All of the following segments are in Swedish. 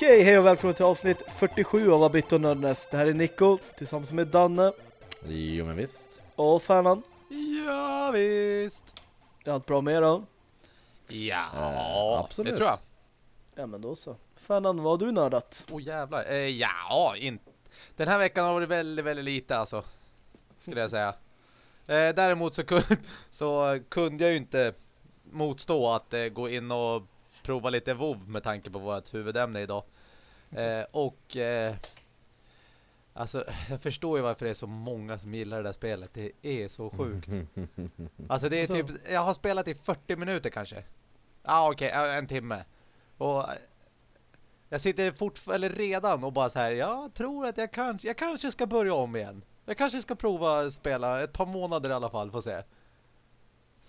Okej, hej och välkommen till avsnitt 47 av Abit och Nördnäs. Det här är Nico tillsammans med Danne Jo men visst. och Fernan. Ja, visst. Är allt bra med er då? Ja, Eh, absolut. det tror jag. Ja, men då så. Fernan, vad har du nördat? Åh oh, jävlar. Eh, ja, in... den här veckan har varit väldigt, väldigt lite alltså. Skulle jag säga. Eh, däremot så, kun... så kunde jag ju inte motstå att eh, gå in och prova lite WoW med tanke på vårt huvudämne idag. Eh, och eh, alltså jag förstår ju varför det är så många som gillar det där spelet. Det är så sjukt. Alltså det är Så. typ, jag har spelat i 40 minuter kanske. Ja ah, okej, ja, en timme. Och jag sitter fortfarande, eller redan och bara så här, jag tror att jag kanske, jag kanske ska börja om igen. Jag kanske ska prova spela ett par månader i alla fall, får se.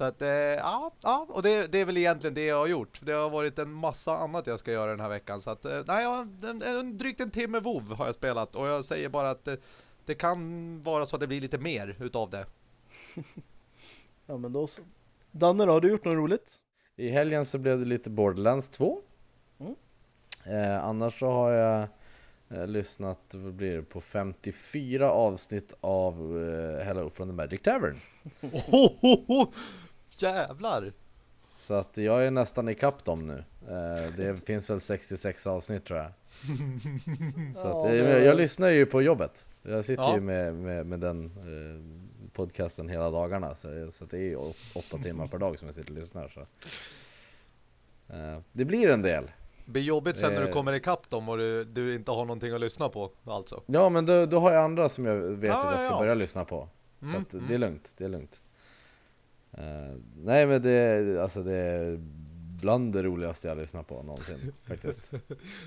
Så att, eh, ja, ja, och det, det är väl egentligen det jag har gjort. Det har varit en massa annat jag ska göra den här veckan. Så att, eh, nej, jag, en, en, drygt en timme WoW har jag spelat. Och jag säger bara att det, det kan vara så att det blir lite mer utav det. Ja, men då så. Danne då, har du gjort något roligt? I helgen så blev det lite Borderlands 2. Mm. Eh, annars så har jag eh, lyssnat, vad blir det, på 54 avsnitt av eh, Hello from the Magic Tavern. Jävlar! Så att jag är nästan i kapp dem nu. Eh, det finns väl 66 avsnitt tror jag. Så att, det- jag lyssnar ju på jobbet. Jag sitter Ja. ju med, med, med den eh, podcasten hela dagarna. Så, så att det är ju åt- åtta timmar per dag som jag sitter och lyssnar. Så. Eh, det blir en del. Det blir jobbigt sen när du kommer ikapp dem och du, du inte har någonting att lyssna på, alltså. Ja men då, då har jag andra som jag vet Ja, att jag ska ja, ja. börja lyssna på. Så Mm, att mm. det är lugnt, det är lugnt. Eh, nej men det, alltså det är bland det roligaste jag lyssnat på någonsin faktiskt.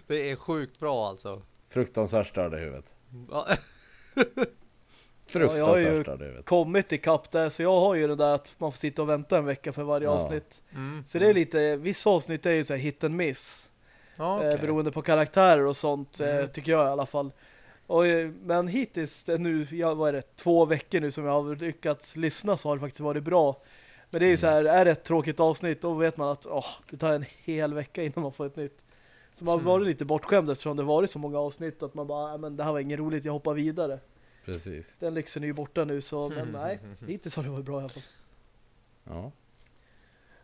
Det är sjukt bra alltså. Fruktansvärt störda i huvudet. Ja, Fruktansvärt jag har ju- störda. Kommit i kapp där, så jag har ju det där att man får sitta och vänta en vecka för varje Ja. avsnitt. mm, Så det är lite, vissa avsnitt är ju så här hit and miss. ja, eh, beroende på karaktärer och sånt, eh, Mm. tycker jag i alla fall. Och, eh, men hittills, eh, nu, jag, vad är det, två veckor nu som jag har lyckats lyssna så har det faktiskt varit bra. Men det är ju så här, är det ett tråkigt avsnitt då vet man att åh, det tar en hel vecka innan man får ett nytt. Så man har Mm. varit lite bortskämd eftersom det varit så många avsnitt att man bara, "Nej, men det här var inget roligt, jag hoppar vidare. Precis. Den lyxen är ju borta nu så, men Mm. nej, hittills har det varit bra i alla fall. Ja.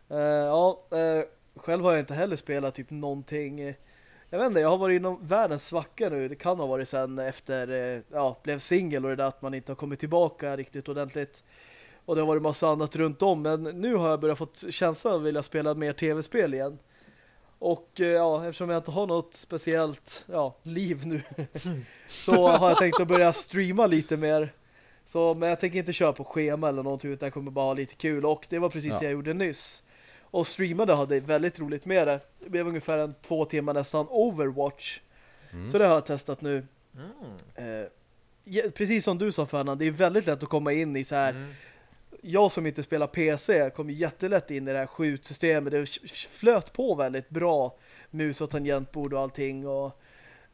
Eh, ja, eh, själv har jag inte heller spelat typ någonting. Jag vet inte, jag har varit inom världens svacka nu. Det kan ha varit sen efter, eh, ja, blev singel och det där att man inte har kommit tillbaka riktigt ordentligt. Och det har varit massa annat runt om. Men nu har jag börjat fått känslan av att vilja spela mer tv-spel igen. Och eh, ja, eftersom jag inte har något speciellt ja, liv nu så har jag tänkt att börja streama lite mer. Så, men jag tänker inte köra på schema eller någonting utan jag kommer bara ha lite kul. Och det var precis Ja. det jag gjorde nyss. Och streamade hade väldigt roligt med det. Det blev ungefär en två timmar nästan Overwatch. Mm. Så det har jag testat nu. Mm. Eh, precis som du sa Fernand, det är väldigt lätt att komma in i så här. Mm. Jag som inte spelar PC kom jättelätt in i det här skjutsystemet. Det flöt på väldigt bra. Mus och tangentbord och allting. Och,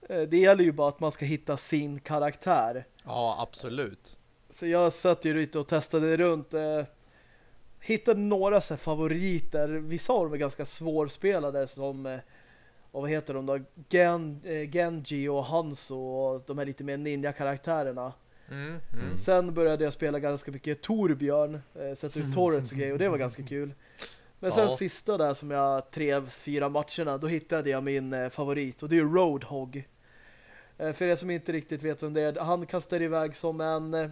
eh, det gäller ju bara att man ska hitta sin karaktär. Ja, absolut. Så jag satt ju lite och testade runt. Eh, hittade några så favoriter. Vissa av dem är ganska svårspelade som eh, och vad heter de då? Gen, eh, Genji och Hanzo och de här lite mer ninja-karaktärerna. Mm. Mm. Sen började jag spela ganska mycket Torbjörn, eh, sätta ut torrents och grejer och det var ganska kul. Men sen Ja. sista där som jag tre, fyra matcherna, då hittade jag min eh, favorit och det är Roadhog. Eh, för er som inte riktigt vet vem det är, han kastar iväg som en eh,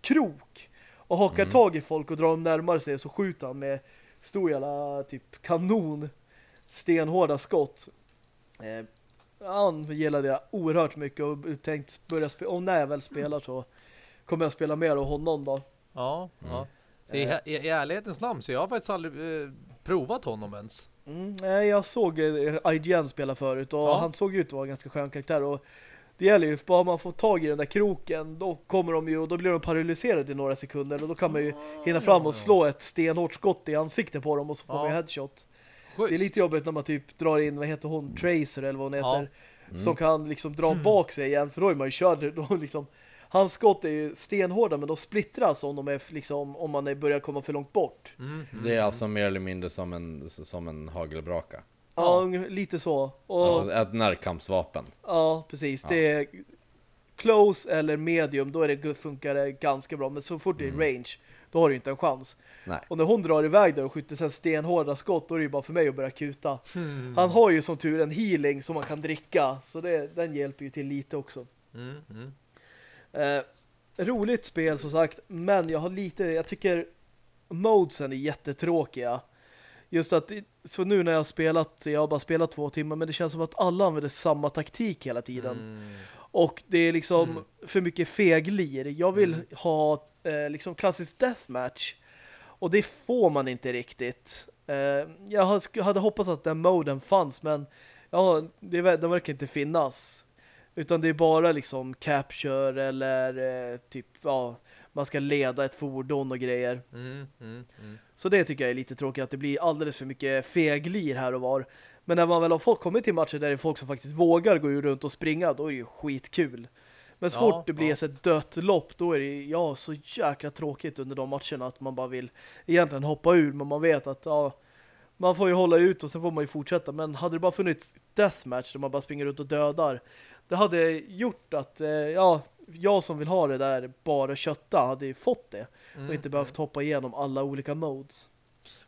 krok och hakar Mm. tag i folk och drar dem närmare sig så skjuter han med stor jävla typ kanon stenhårda skott. Han gillade jag oerhört mycket och tänkt börja spela, och när jag väl spelar så kommer jag spela mer av honom då. Ja, Mm. ja. I, Eh, i, I ärlighetens namn så jag har faktiskt aldrig eh, provat honom ens. Mm, nej, jag såg eh, IGN spela förut och Ja. han såg ut att vara en ganska skön karaktär och det gäller ju, bara man får tag i den där kroken då kommer de ju och då blir de paralyserade i några sekunder och då kan man ju hinna fram och slå ett stenhårt skott i ansiktet på dem och så får Ja. man ju headshot. Schysst. Det är lite jobbigt när man typ drar in, vad heter hon, Tracer eller vad hon Ja. heter, Mm. som kan liksom dra bak sig igen för då är man ju körd, då liksom hans skott är ju stenhårda men de splittras om de är liksom, om man är börjar komma för långt bort. Mm. Det är alltså mer eller mindre som en, som en hagelbraka. Ja, ung- lite så. Och, Alltså ett närkampsvapen. ja, precis. Ja. Det är close eller medium, då är det, funkar det ganska bra. Men så fort det är range, då har du inte en chans. Nej. Och när hon drar iväg där och skjuter sen stenhårda skott, då är det ju bara för mig att börja kuta. Mm. Han har ju som tur en healing som man kan dricka, så det, den hjälper ju till lite också. Mm, mm. Eh, roligt spel som sagt, men jag har lite, jag tycker modesen är jättetråkiga. Just att, så nu när jag har spelat, jag har bara spelat två timmar, men det känns som att alla använder samma taktik hela tiden. Mm. Och det är liksom Mm. för mycket feglir. Jag vill Mm. ha eh, liksom klassisk deathmatch. Och det får man inte riktigt. Eh, jag hade hoppats att den moden fanns, men ja, det, den verkar inte finnas. Utan det är bara liksom capture eller eh, typ, ja, man ska leda ett fordon och grejer. Mm, mm, mm. Så det tycker jag är lite tråkigt att det blir alldeles för mycket feglir här och var. Men när man väl har kommit till matcher där det är folk som faktiskt vågar gå runt och springa, då är det ju skitkul. Men så Ja, fort det blir ja. ett dött lopp, då är det ja, så jäkla tråkigt under de matcherna att man bara vill egentligen hoppa ur, men man vet att ja, man får ju hålla ut och sen får man ju fortsätta. Men hade det bara funnits deathmatch där man bara springer runt och dödar, det hade gjort att eh, ja, jag som vill ha det där bara kötta hade ju fått det Mm, och inte behövt hoppa igenom alla olika modes.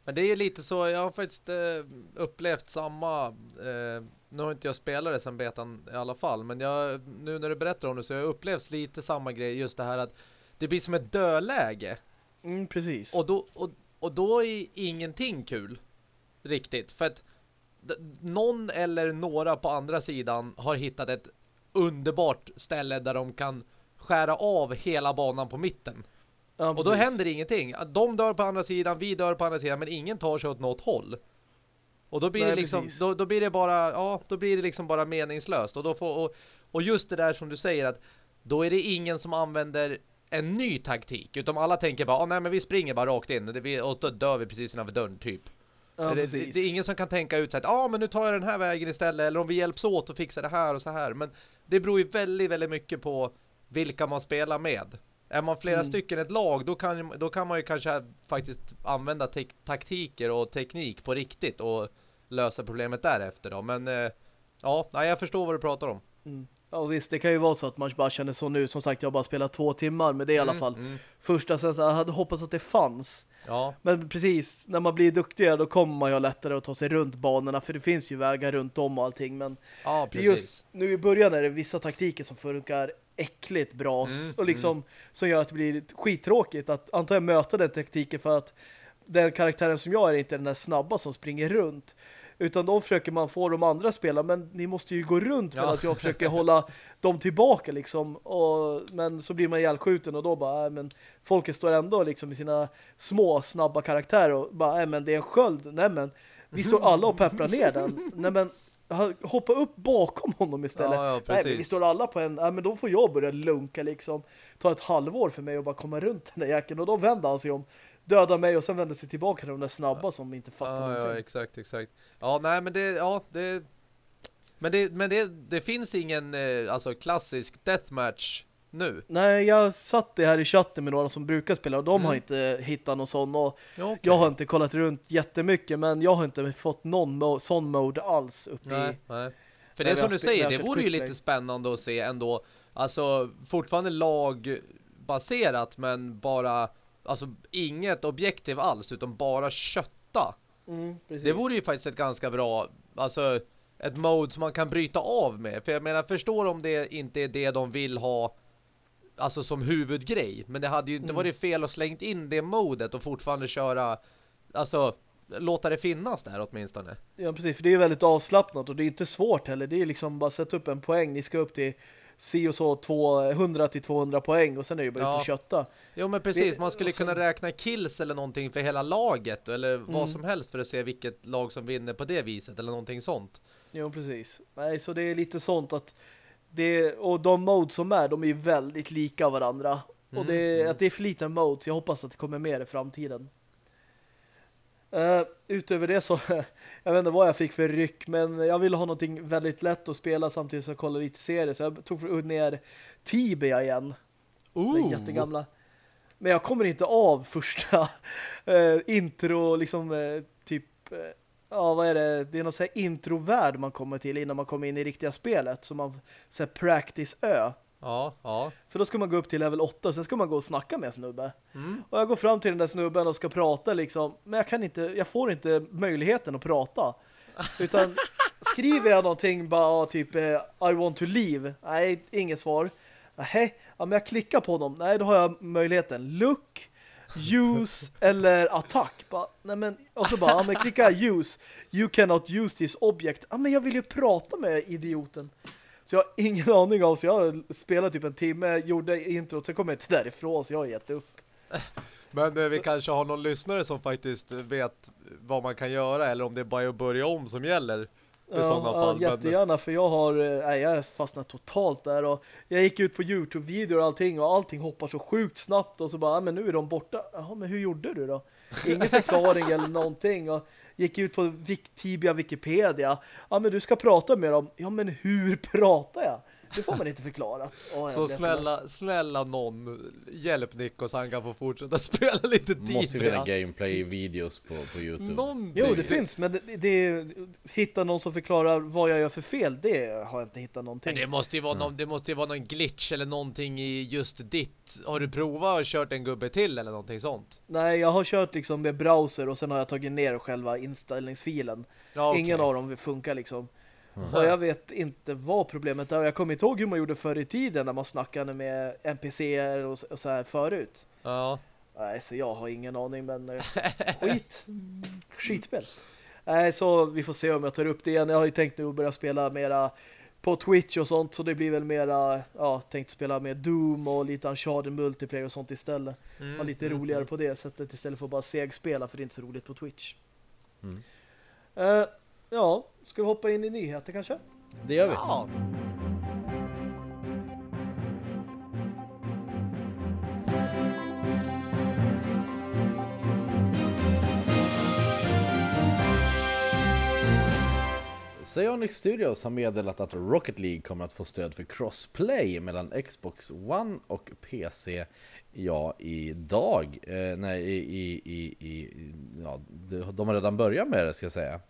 Men det är lite så, jag har faktiskt eh, upplevt samma, eh, nu har inte jag spelat det sen betan i alla fall, men jag, nu när du berättar om det så har jag upplevt lite samma grej, just det här att det blir som ett dödläge. Mm, precis. Och då, och, och då är ingenting kul. Riktigt. För att någon eller några på andra sidan har hittat ett underbart ställe där de kan skära av hela banan på mitten. Ja, Och då händer ingenting. De dör på andra sidan, vi dör på andra sidan, men ingen tar sig åt något håll. Och då blir Nej, det liksom, då, då blir det bara, ja, då blir det liksom bara meningslöst. Och då får, och, och just det där som du säger att då är det ingen som använder en ny taktik. Utan alla tänker bara, ah, nej men vi springer bara rakt in och, då dör vi precis innanför dörren typ. Ja, det, det, det är ingen som kan tänka ut så att, ja ah, men nu tar jag den här vägen istället. Eller om vi hjälps åt och fixar det här och så här. Men det beror ju väldigt, väldigt mycket på vilka man spelar med. Är man flera Mm. stycken ett lag, då kan, då kan man ju kanske faktiskt använda taktiker och teknik på riktigt och lösa problemet därefter då. Men eh, ja, nej, jag förstår vad du pratar om. Mm. Ja visst, det kan ju vara så att man bara känner så nu. Som sagt, jag har bara spelat två timmar, men det i alla Mm, fall mm. första. Sen så jag hade hoppats att det fanns. Ja, Men precis, när man blir duktigare då kommer man ju lättare att ta sig runt banorna. För det finns ju vägar runt om och allting. Men ja just nu i början är det vissa taktiker som funkar äckligt bra. Mm, och liksom som gör att det blir skittråkigt att antagligen möta den taktiken för att den karaktären som jag är inte den där snabba som springer runt. Utan då försöker man få de andra spela men ni måste ju gå runt Ja. medan jag försöker hålla dem tillbaka liksom. Och, men så blir man ihjälskjuten och då bara, äh, men folket står ändå liksom i sina små snabba karaktärer och bara, äh, men det är en sköld. Nej men, vi står alla och pepprar ner den. Nej men, hoppa upp bakom honom istället. Ja, ja, Nej, men vi står alla på en... Nej, men då får jag börja lunka liksom. Ta ett halvår för mig att bara komma runt den där jäkeln. Och då vänder han sig om. Dödar mig och sen vänder sig tillbaka till de där snabba som inte fattar Ja, ja, någonting. exakt, exakt. Ja, nej men det, ja, det men det, men det, det finns ingen eh, alltså klassisk deathmatch nu. Nej, jag satt det här i chatten med några som brukar spela och de Mm. har inte hittat någon sån. Och Ja, okej. jag har inte kollat runt jättemycket men jag har inte fått någon mo sån mode alls uppe Nej, i... nej. För det har som du säger, det vore ju lite spännande att se ändå. Alltså fortfarande lagbaserat men bara alltså inget objektiv alls utan bara kötta. Mm. Det vore ju faktiskt ett ganska bra alltså ett mode som man kan bryta av med. För jag menar, förstår om det inte är det de vill ha alltså som huvudgrej. Men det hade ju inte Mm. varit fel att slängt in det modet och fortfarande köra alltså låta det finnas där åtminstone. Ja, precis. För det är ju väldigt avslappnat och det är inte svårt heller. Det är liksom bara sätta upp en poäng. Ni ska upp till si och så 200 till 200 poäng och sen är det ju bara Ja. ut och kötta. Jo men precis, man skulle sen- kunna räkna kills eller någonting för hela laget eller vad Mm. som helst för att se vilket lag som vinner på det viset eller någonting sånt. Jo, precis. Nej, så det är lite sånt att det, och de modes som är, de är ju väldigt lika varandra. Mm, Och det, mm. att det är för lite modes, jag hoppas att det kommer mer i framtiden. Uh, utöver det så, jag vet inte vad jag fick för ryck, men jag ville ha någonting väldigt lätt att spela samtidigt som jag kollade lite serier. Så jag tog ner Tibia igen. Den jättegamla. Men jag kommer inte av första eh, intro, liksom eh, typ, ja vad är det, det är någon så här introvärld man kommer till innan man kommer in i riktiga spelet. Så man, så här practice-ö. Ja, ja. För då ska man gå upp till level 8 och sen ska man gå och snacka med en snubbe. Mm. Och jag går fram till den där snubben och ska prata liksom. Men jag kan inte, jag får inte möjligheten att prata. Utan skriver jag någonting bara typ eh, I want to leave. Nej, inget svar. Nej, ja, men jag klickar på dem. Nej, då har jag möjligheten. Look, use eller attack. Bara, nej men, och så bara, ja, men klicka use. You cannot use this object. Ja, men jag vill ju prata med idioten. Så jag har ingen aning om, så jag spelat typ en timme, gjorde intro, sen kom jag inte därifrån, så jag har gett upp. Men eh, vi kanske har någon lyssnare som faktiskt vet vad man kan göra eller om det är bara att börja om som gäller. Ja, ja, jättegärna för jag har eh, nej, jag har fastnat totalt där och jag gick ut på Youtube-videor och allting och allting hoppar så sjukt snabbt och så bara, "Ja, men nu är de borta. Jaha, men hur gjorde du då? Ingen förklaring eller någonting och gick ut på Tibia Wikipedia. Ja, men du ska prata med dem. Ja, men hur pratar jag? Det får man inte förklarat. Jag Så snälla, snälla någon, hjälp Nico så han kan få fortsätta spela lite Måste ju finna Tibia. gameplay-videos på, på Youtube. Någonting. Jo, det finns, men det, det hitta någon som förklarar vad jag gör för fel, det har jag inte hittat någonting. Men det måste ju vara någon, det måste ju vara någon glitch eller någonting i just ditt. Har du provat och kört en gubbe till eller någonting sånt? Nej, jag har kört liksom med browser och sen har jag tagit ner själva inställningsfilen. Ja, okej. Ingen av dem funkar liksom. Och jag vet inte vad problemet är. Jag kommer inte ihåg hur man gjorde förr i tiden när man snackade med NPCer och, och så här förut. Ja. Nej, så jag har ingen aning, men eh, skit. Skitspel. Nej, så vi får se om jag tar upp det igen. Jag har ju tänkt nu att börja spela mera på Twitch och sånt, så det blir väl mera, ja, tänkt spela med Doom och lite Uncharted multiplayer och sånt istället. Mm, Var lite mm, roligare mm. på det sättet istället för att bara segspela för det är inte så roligt på Twitch. Mm. Eh, ja, ska vi hoppa in i nyheter kanske? Det gör vi. Ja. Psyonix Studios har meddelat att Rocket League kommer att få stöd för crossplay mellan Xbox One och PC ja, idag. Eh, nej, i, i, i, i, ja, de de har redan börjat med det ska jag säga.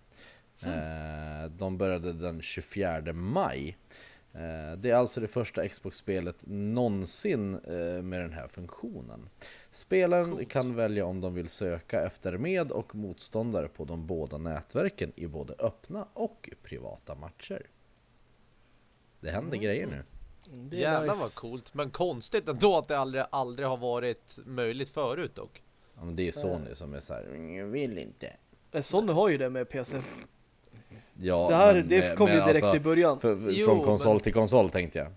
Eh, de började den 24 maj. Eh, Det är alltså det första Xbox-spelet någonsin eh, med den här funktionen. Spelaren Coolt. kan välja om de vill söka efter med och motståndare på de båda nätverken i både öppna och privata matcher. Det händer grejer nu. Mm, det är Jävlar nice. vad coolt. Men konstigt ändå att det aldrig, aldrig har varit möjligt förut dock. Ja, men det är Sony som är så här, "Mm, jag vill inte. Sony har ju det med PC. Ja, det här men- det kom ju men direkt alltså, i början. för, för, Jo, från konsol men- till konsol tänkte jag.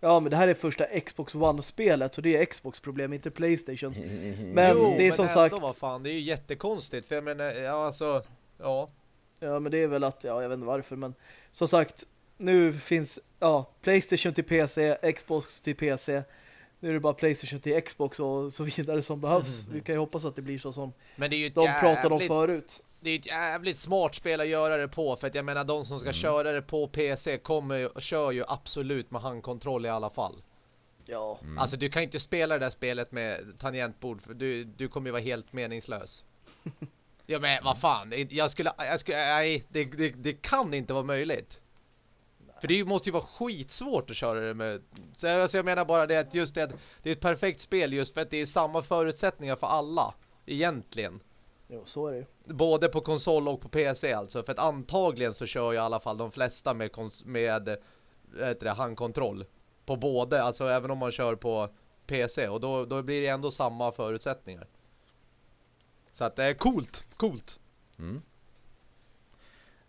Ja, men det här är första Xbox One-spelet, så det är Xbox-problem, inte Playstations. Men jo, det är som ändå, sagt- vad fan, det är ju jättekonstigt. För jag menar, ja alltså, ja. Ja, men det är väl att, ja, jag vet inte varför, men som sagt, nu finns, ja, Playstation till PC, Xbox till PC. Nu är det bara Playstation till Xbox och så vidare som behövs. Vi kan ju hoppas att det blir så som Men det är ju de pratade om förut. Det är ett jävligt smart spel att göra det på för att jag menar de som ska köra det på PC kommer kör ju absolut med handkontroll i alla fall. Ja, Mm. Alltså du kan inte spela det där spelet med tangentbord för du, du kommer ju vara helt meningslös. Ja men vad fan, jag skulle, jag skulle nej, det, det, det kan inte vara möjligt. För det måste ju vara skitsvårt att köra det med. Så jag, alltså jag menar bara det att just det, det är ett perfekt spel just för att det är samma förutsättningar för alla. Egentligen. Jo, så är det ju. Både på konsol och på PC alltså. För att antagligen så kör jag i alla fall de flesta med, kons- med det, handkontroll. På både, alltså även om man kör på PC. Och då, då blir det ändå samma förutsättningar. Så att det är coolt, coolt. Mm.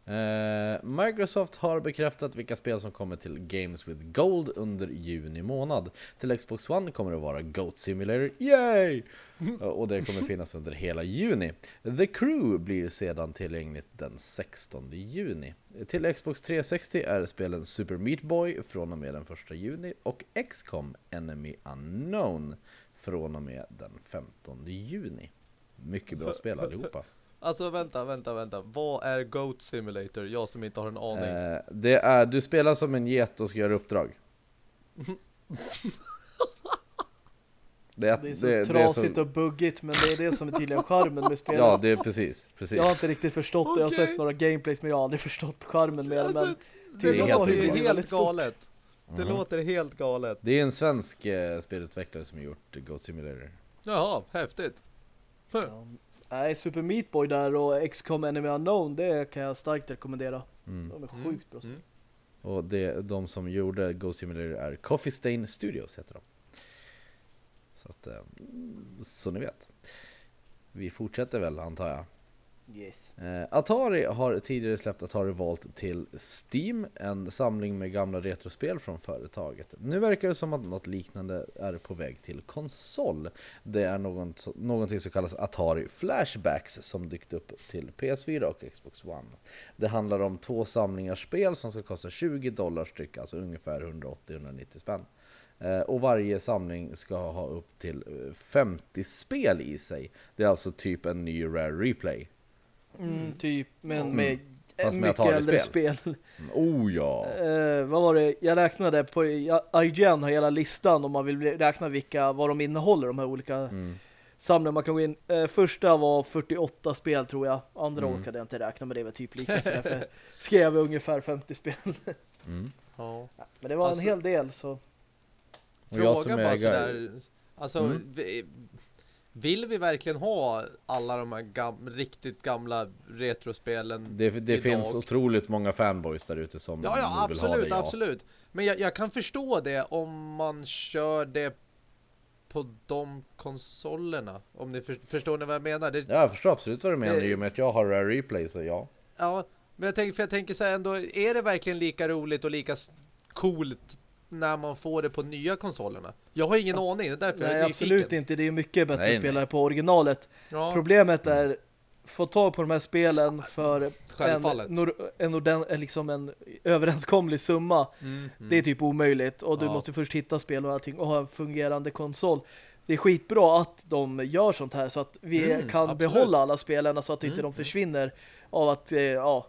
Eh, Microsoft har bekräftat vilka spel som kommer till Games with Gold under juni månad. Till Xbox One kommer det vara Goat Simulator, yay! Eh, Och det kommer finnas under hela juni. The Crew blir sedan tillgängligt den 16 juni. Till Xbox 360 är spelen Super Meat Boy från och med den 1 juni och XCOM Enemy Unknown från och med den 15 juni. Mycket bra spel allihopa. Alltså vänta, vänta, vänta. Vad är Goat Simulator? Jag som inte har en aning. Eh, det är, du spelar som en get och ska göra uppdrag. Det är så det, trasigt det är så... och buggigt men det är det som är tydligen charmen med spelet. Ja, det är precis, precis. Jag har inte riktigt förstått det. Jag har sett några gameplays men jag har aldrig förstått charmen med det. Men det, det låter ju helt, helt galet. Det mm. låter helt galet. Det är en svensk eh, spelutvecklare som har gjort Goat Simulator. Jaha, häftigt. Ja, nej, Super Meat Boy där och XCOM Enemy Unknown, det kan jag starkt rekommendera. Mm. De är sjukt bra. Mm. Och det, de som gjorde Goat Simulator är Coffee Stain Studios heter de. Så att, eh, så ni vet. Vi fortsätter väl antar jag. Yes. Eh, Atari har tidigare släppt Atari Vault till Steam, en samling med gamla retrospel från företaget. Nu verkar det som att något liknande är på väg till konsol. Det är något, någonting som kallas Atari Flashbacks som dykt upp till PS4 och Xbox One. Det handlar om två samlingar spel som ska kosta 20 dollar styck, alltså ungefär 180-190 spänn. Eh, och varje samling ska ha upp till eh, 50 spel i sig. Det är alltså typ en ny Rare Replay. Mm, typ, men mm. med Fast mycket med äldre spel. spel. Mm. Oh ja. Eh, vad var det? Jag räknade på IGN har hela listan om man vill räkna vilka vad de innehåller de här olika mm. samlingarna. Man kan gå in. Eh, första var 48 spel tror jag. Andra mm. orkade jag inte räkna men det var typ lika så därför skrev jag ungefär 50 spel. mm. ja. Men det var alltså, en hel del så. Fråga bara sådär. Alltså mm. Vill vi verkligen ha alla de här gam riktigt gamla retrospelen Det, det finns otroligt många fanboys där ute som ja, ja, absolut, vill ha det, ja. absolut. Men jag, jag, kan förstå det om man kör det på de konsolerna. Om ni för, förstår ni vad jag menar? Det, ja, jag förstår absolut vad du menar. I och med att jag har Rare Replay så ja. Ja, men jag tänker, för jag tänker så här ändå, är det verkligen lika roligt och lika coolt när man får det på nya konsolerna. Jag har ingen ja. aning, det är därför Nej, jag är absolut inte. Det är mycket bättre nej, spelare nej. på originalet. Ja. Problemet är få tag på de här spelen för en, en, orden, liksom en överenskomlig summa. Mm, mm. Det är typ omöjligt. Och du ja. måste först hitta spel och allting och ha en fungerande konsol. Det är skitbra att de gör sånt här så att vi mm, kan absolut. behålla alla spelen så att inte mm, de mm. försvinner av att eh, ja,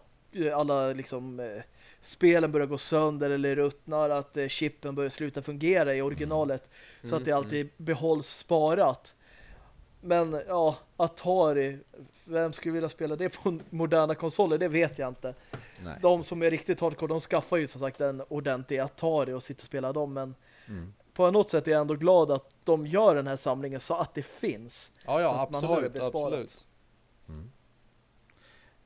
alla liksom eh, spelen börjar gå sönder eller ruttnar, att eh, chippen börjar sluta fungera i originalet mm. så att det mm, alltid mm. behålls sparat. Men ja, Atari, vem skulle vilja spela det på moderna konsoler? Det vet jag inte. Nej. De som är riktigt hardcore, de skaffar ju som sagt en ordentlig Atari och sitter och spelar dem, men mm. på något sätt är jag ändå glad att de gör den här samlingen så att det finns. Ja, ja, så att absolut, man har det besparat. Absolut. Mm.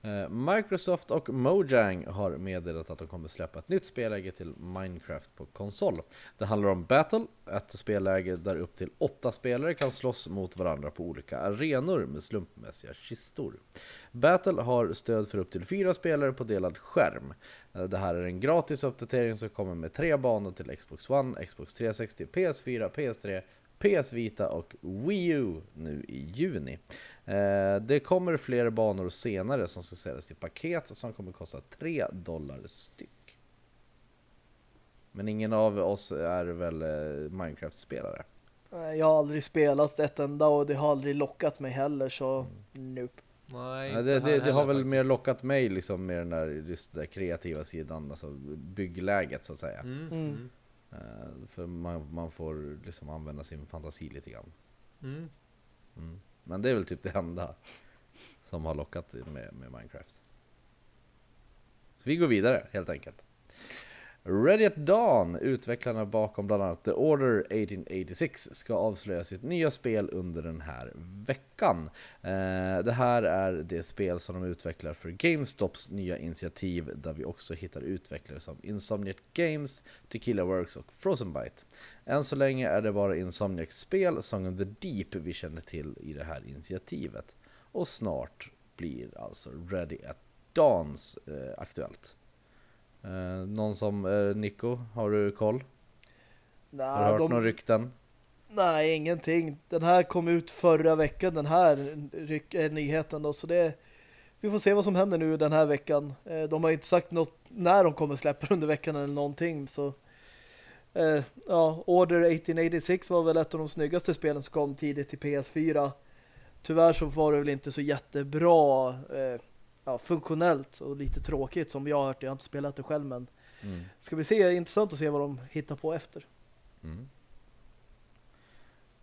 Eh, Microsoft och Mojang har meddelat att de kommer släppa ett nytt spelläge till Minecraft på konsol. Det handlar om Battle, ett spelläge där upp till åtta spelare kan slåss mot varandra på olika arenor med slumpmässiga kistor. Battle har stöd för upp till fyra spelare på delad skärm. Eh, det här är en gratis uppdatering som kommer med tre banor till Xbox One, Xbox 360, PS4, PS3, PS Vita och Wii U nu i juni. Eh, det kommer fler banor senare som ska säljas i paket som kommer kosta 3 dollar styck. Men ingen av oss är väl eh, Minecraft-spelare? Jag har aldrig spelat ett enda och det har aldrig lockat mig heller så mm. nope. Nej, det, det, det har väl faktiskt. mer lockat mig liksom med den där, just den kreativa sidan, alltså byggläget så att säga. Mm. Mm. Uh, för man, man får liksom använda sin fantasi lite grann. Mm. mm. Men det är väl typ det enda som har lockat med, med Minecraft. Så vi går vidare helt enkelt. Ready at Dawn, utvecklarna bakom bland annat The Order 1886, ska avslöja sitt nya spel under den här veckan. Eh, det här är det spel som de utvecklar för GameStops nya initiativ där vi också hittar utvecklare som Insomniac Games, Tequila Works och Frozenbyte. Än så länge är det bara Insomniacs spel, Song of the Deep, vi känner till i det här initiativet. Och snart blir alltså Ready at Dawns eh, aktuellt. Eh, någon som eh, Nico, har du koll? Nah, har du hört de... några rykten? Nej, ingenting. Den här kom ut förra veckan, den här ryck, äh, nyheten då, så det vi får se vad som händer nu den här veckan. Eh, de har inte sagt något när de kommer släppa under veckan eller någonting, så eh, ja, Order 1886 var väl ett av de snyggaste spelen som kom tidigt till PS4. Tyvärr så var det väl inte så jättebra eh, ja, funktionellt och lite tråkigt som jag har hört. Jag har inte spelat det själv men mm. ska vi se, intressant att se vad de hittar på efter. Mm.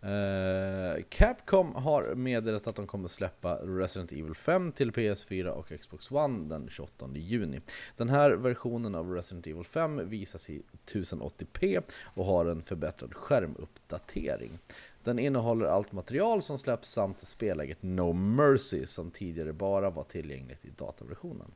Uh, Capcom har meddelat att de kommer släppa Resident Evil 5 till PS4 och Xbox One den 28 juni. Den här versionen av Resident Evil 5 visas i 1080p och har en förbättrad skärmuppdatering. Den innehåller allt material som släpps samt spelläget No Mercy som tidigare bara var tillgängligt i dataversionen.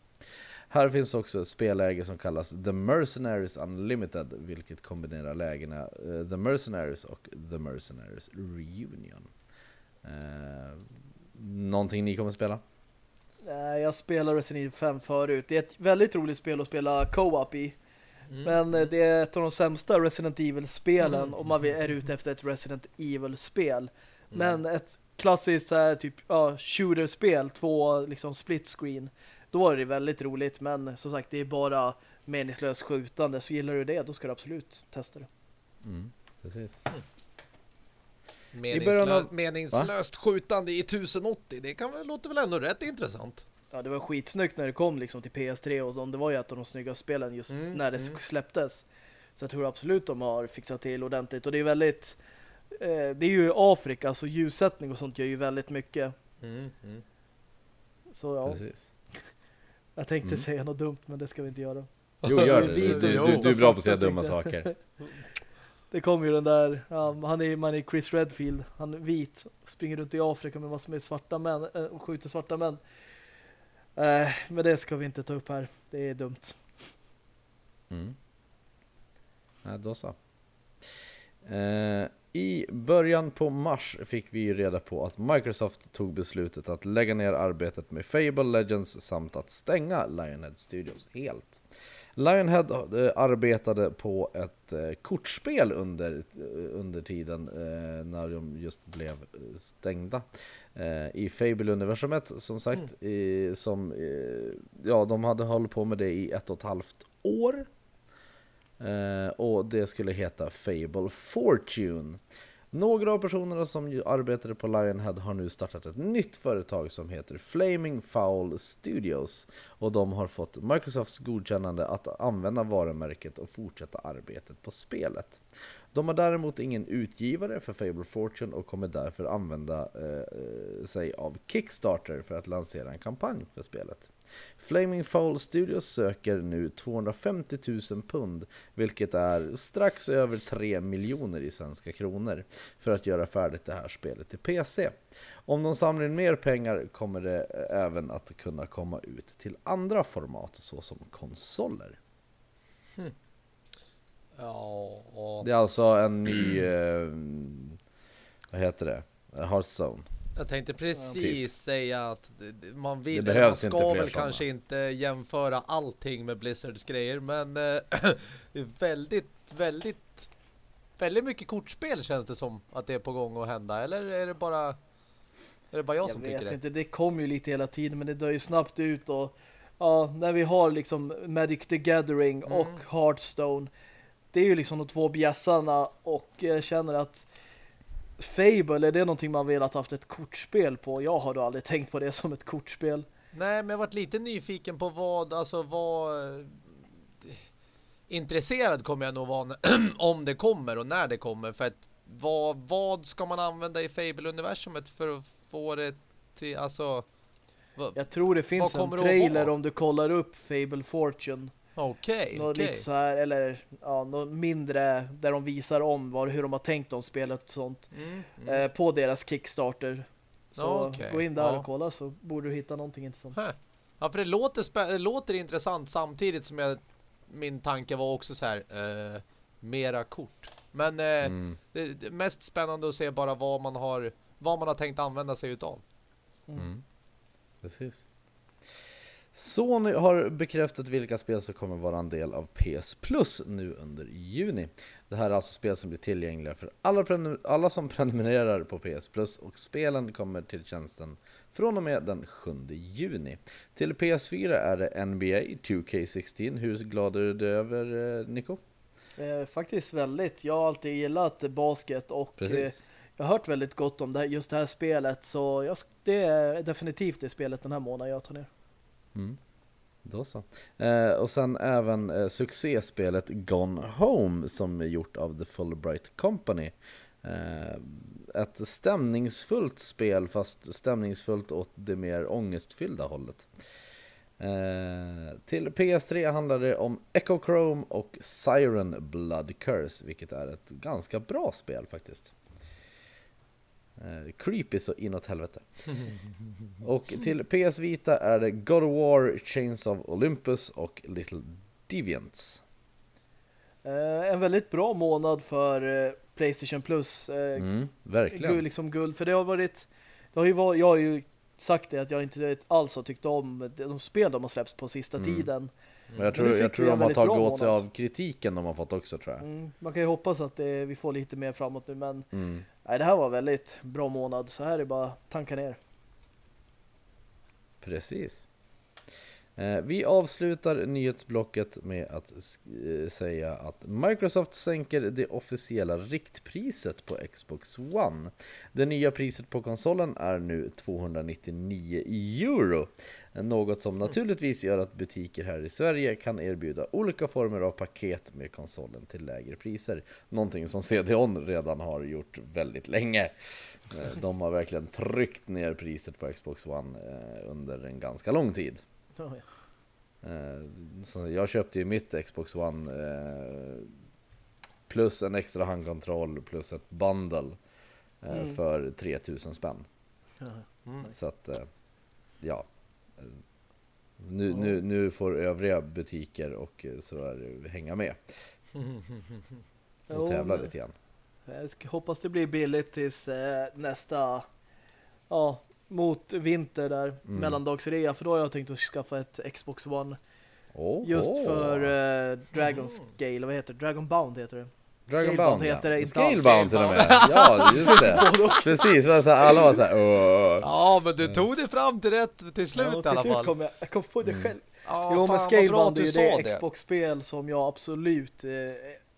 Här finns också ett spelläge som kallas The Mercenaries Unlimited, vilket kombinerar lägena uh, The Mercenaries och The Mercenaries Reunion. Uh, någonting ni kommer spela? Nej, jag spelar Resident Evil 5 förut. Det är ett väldigt roligt spel att spela co-op i. Mm. Men eh, det är ett av de sämsta Resident Evil-spelen mm. om man är ute efter ett Resident Evil-spel. Mm. Men ett klassiskt så här, typ ja, shooter-spel, två liksom split screen då var det väldigt roligt, men som sagt, det är bara meningslöst skjutande. Så gillar du det, då ska du absolut testa det. Mm, precis. Mm. Meningslö av... Meningslöst skjutande i 1080, det kan väl, låter väl ändå rätt intressant. Ja, det var skitsnyggt när det kom liksom till PS3 och så. Det var ju ett av de snygga spelen just mm, när det mm. släpptes. Så jag tror absolut de har fixat till ordentligt. Och det är väldigt... Eh, det är ju Afrika, så ljussättning och sånt gör ju väldigt mycket. Mm, mm. Så ja. Precis. Jag tänkte mm. säga något dumt, men det ska vi inte göra. Jo, gör det. Du, du, du, du är bra på att säga dumma saker. Det kommer ju den där, ja, han är man är Chris Redfield, han är vit, springer runt i Afrika med massor med svarta män och äh, skjuter svarta män. Äh, men det ska vi inte ta upp här. Det är dumt. Mm. Ja, då så. Eh, i början på mars fick vi reda på att Microsoft tog beslutet att lägga ner arbetet med Fable Legends samt att stänga Lionhead Studios helt. Lionhead eh, arbetade på ett eh, kortspel under, eh, under tiden när de just blev stängda. I Fable-universumet som sagt, mm. som, ja de hade hållit på med det i ett och ett halvt år. Eh, och det skulle heta Fable Fortune. Några av personerna som arbetade på Lionhead har nu startat ett nytt företag som heter Flaming Foul Studios. Och de har fått Microsofts godkännande att använda varumärket och fortsätta arbetet på spelet. De har däremot ingen utgivare för Fable Fortune och kommer därför använda eh, eh sig av Kickstarter för att lansera en kampanj för spelet. Flaming Fowl Studios söker nu 250 000 pund, vilket är strax över 3 miljoner i svenska kronor, för att göra färdigt det här spelet till PC. Om de samlar in mer pengar kommer det även att kunna komma ut till andra format, såsom konsoler. Hmm. Ja, Det är alltså en ny, eh, vad heter det? Hearthstone. Jag tänkte precis typ. säga att man vill, det behövs man ska väl sådana. kanske inte jämföra allting med Blizzards grejer, men äh, väldigt, väldigt, väldigt mycket kortspel känns det som att det är på gång att hända. Eller är det bara, är det bara jag, jag som tycker det? Jag vet inte, det kommer ju lite hela tiden, men det dör ju snabbt ut och ja, när vi har liksom Magic the Gathering mm. och Hearthstone, det är ju liksom de två bjässarna och jag känner att Fable, är det någonting man velat haft ett kortspel på? Jag har då aldrig tänkt på det som ett kortspel. Nej, men jag varit lite nyfiken på vad, alltså vad eh, intresserad kommer jag nog vara om det kommer och när det kommer. För att vad, vad ska man använda i Fable-universumet för att få det till, alltså... Vad, jag tror det finns en trailer om du kollar upp Fable Fortune. Okej, okay, okay. lite så här, eller ja, något mindre där de visar om vad, hur de har tänkt om spelet och sånt mm, mm. Eh, på deras Kickstarter. Så okay. gå in där ja. och kolla så borde du hitta någonting intressant. Ja, för det låter, det låter intressant samtidigt som jag, min tanke var också så här, eh, mera kort. Men eh, mm. det, det, mest spännande att se bara vad man har vad man har tänkt använda sig utav. Mm. mm. Precis. Sony har bekräftat vilka spel som kommer vara en del av PS Plus nu under juni. Det här är alltså spel som blir tillgängliga för alla, alla som prenumererar på PS Plus och spelen kommer till tjänsten från och med den 7 juni. Till PS4 är det NBA 2K16. Hur glad är du över, eh, Nico? Eh, faktiskt väldigt. Jag har alltid gillat basket och eh, jag har hört väldigt gott om det här, just det här spelet så jag, det är definitivt det spelet den här månaden jag tar ner. Mm. Då så. Eh, och sen även eh, succéspelet Gone Home som är gjort av The Fulbright Company. Eh, ett stämningsfullt spel fast stämningsfullt åt det mer ångestfyllda hållet. Eh, till PS3 handlar det om Echo Chrome och Siren Blood Curse, vilket är ett ganska bra spel faktiskt. Eh, creepy så inåt helvete. och till PS Vita är det God of War, Chains of Olympus och Little Deviants. Eh, en väldigt bra månad för eh, Playstation Plus. Mm, verkligen. guld, liksom guld. För det har varit... Det har ju varit jag har ju sagt det att jag inte alls har tyckt om de spel de har släppts på sista Mm. tiden. Men jag tror, jag tror de har tagit åt sig av kritiken de har fått också tror jag. Mm, man kan ju hoppas att det, vi får lite mer framåt nu, men Mm nej, det här var väldigt bra månad. Så här är bara tanka ner. Precis. Eh, vi avslutar nyhetsblocket med att eh, säga att Microsoft sänker det officiella riktpriset på Xbox One. Det nya priset på konsolen är nu 299 euro. Något som naturligtvis gör att butiker här i Sverige kan erbjuda olika former av paket med konsolen till lägre priser. Någonting som CDON redan har gjort väldigt länge. Eh, de har verkligen tryckt ner priset på Xbox One under en ganska lång tid. Ja. Eh, Så jag köpte ju mitt Xbox One eh, plus en extra handkontroll plus ett bundle eh, Mm. för 3000 spänn. Mm. Så att, ja. Nu, nu, nu får övriga butiker och så hänga med och tävla lite grann. Jag hoppas det blir billigt tills nästa, ja, mot vinter där, Mm. mellandagsrea. För då har jag tänkt att skaffa ett Xbox One. Oh, Just för eh, Dragon Scale, vad heter det? Dragon Bound heter det. Dragon Bound heter det ja. Scalebound till och med. Ja, just det. Precis, men så här, alla var såhär Åh. Ja, men du tog det fram till rätt till slut Ja, i till alla slut fall. kom jag, jag kom på det Mm. själv. Ja, jo, men Scalebound är ju sa det Xbox-spel som jag absolut eh,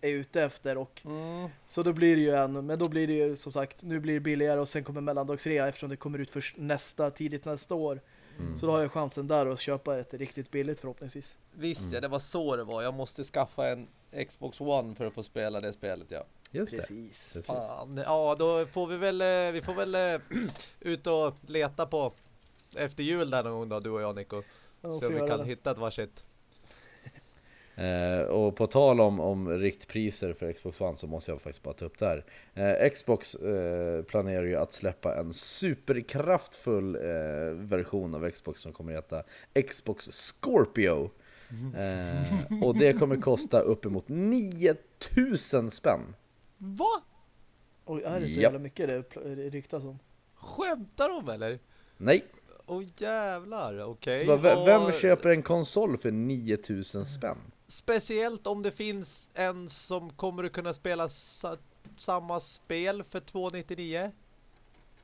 är ute efter. Och Mm. Så då blir det ju en, men då blir det ju som sagt, nu blir det billigare och sen kommer mellandagsrea eftersom det kommer ut först nästa, tidigt nästa år. Mm. Så då har jag chansen där att köpa ett riktigt billigt förhoppningsvis. Visst Mm. ja, det var så det var. Jag måste skaffa en Xbox One för att få spela det spelet, ja. Just det. Precis. Precis. Fan, ja då får vi väl, eh, vi får väl eh, ut och leta på efter jul där någon gång då, du och jag Nico. Ja, Så får vi kan det. hitta ett varsitt. Eh, och på tal om, om riktpriser för Xbox One så måste jag faktiskt bara ta upp det här. Eh, Xbox eh, planerar ju att släppa en superkraftfull eh, version av Xbox som kommer att heta Xbox Scorpio. Eh, och det kommer kosta uppemot 9000 spänn. Va? Oj, är det så jävla mycket det ryktas om? Skämtar de eller? Nej, Åh jävlar, okej. ve- vem köper en konsol för 9000 spänn? Speciellt om det finns en som kommer att kunna spela sa samma spel för 299.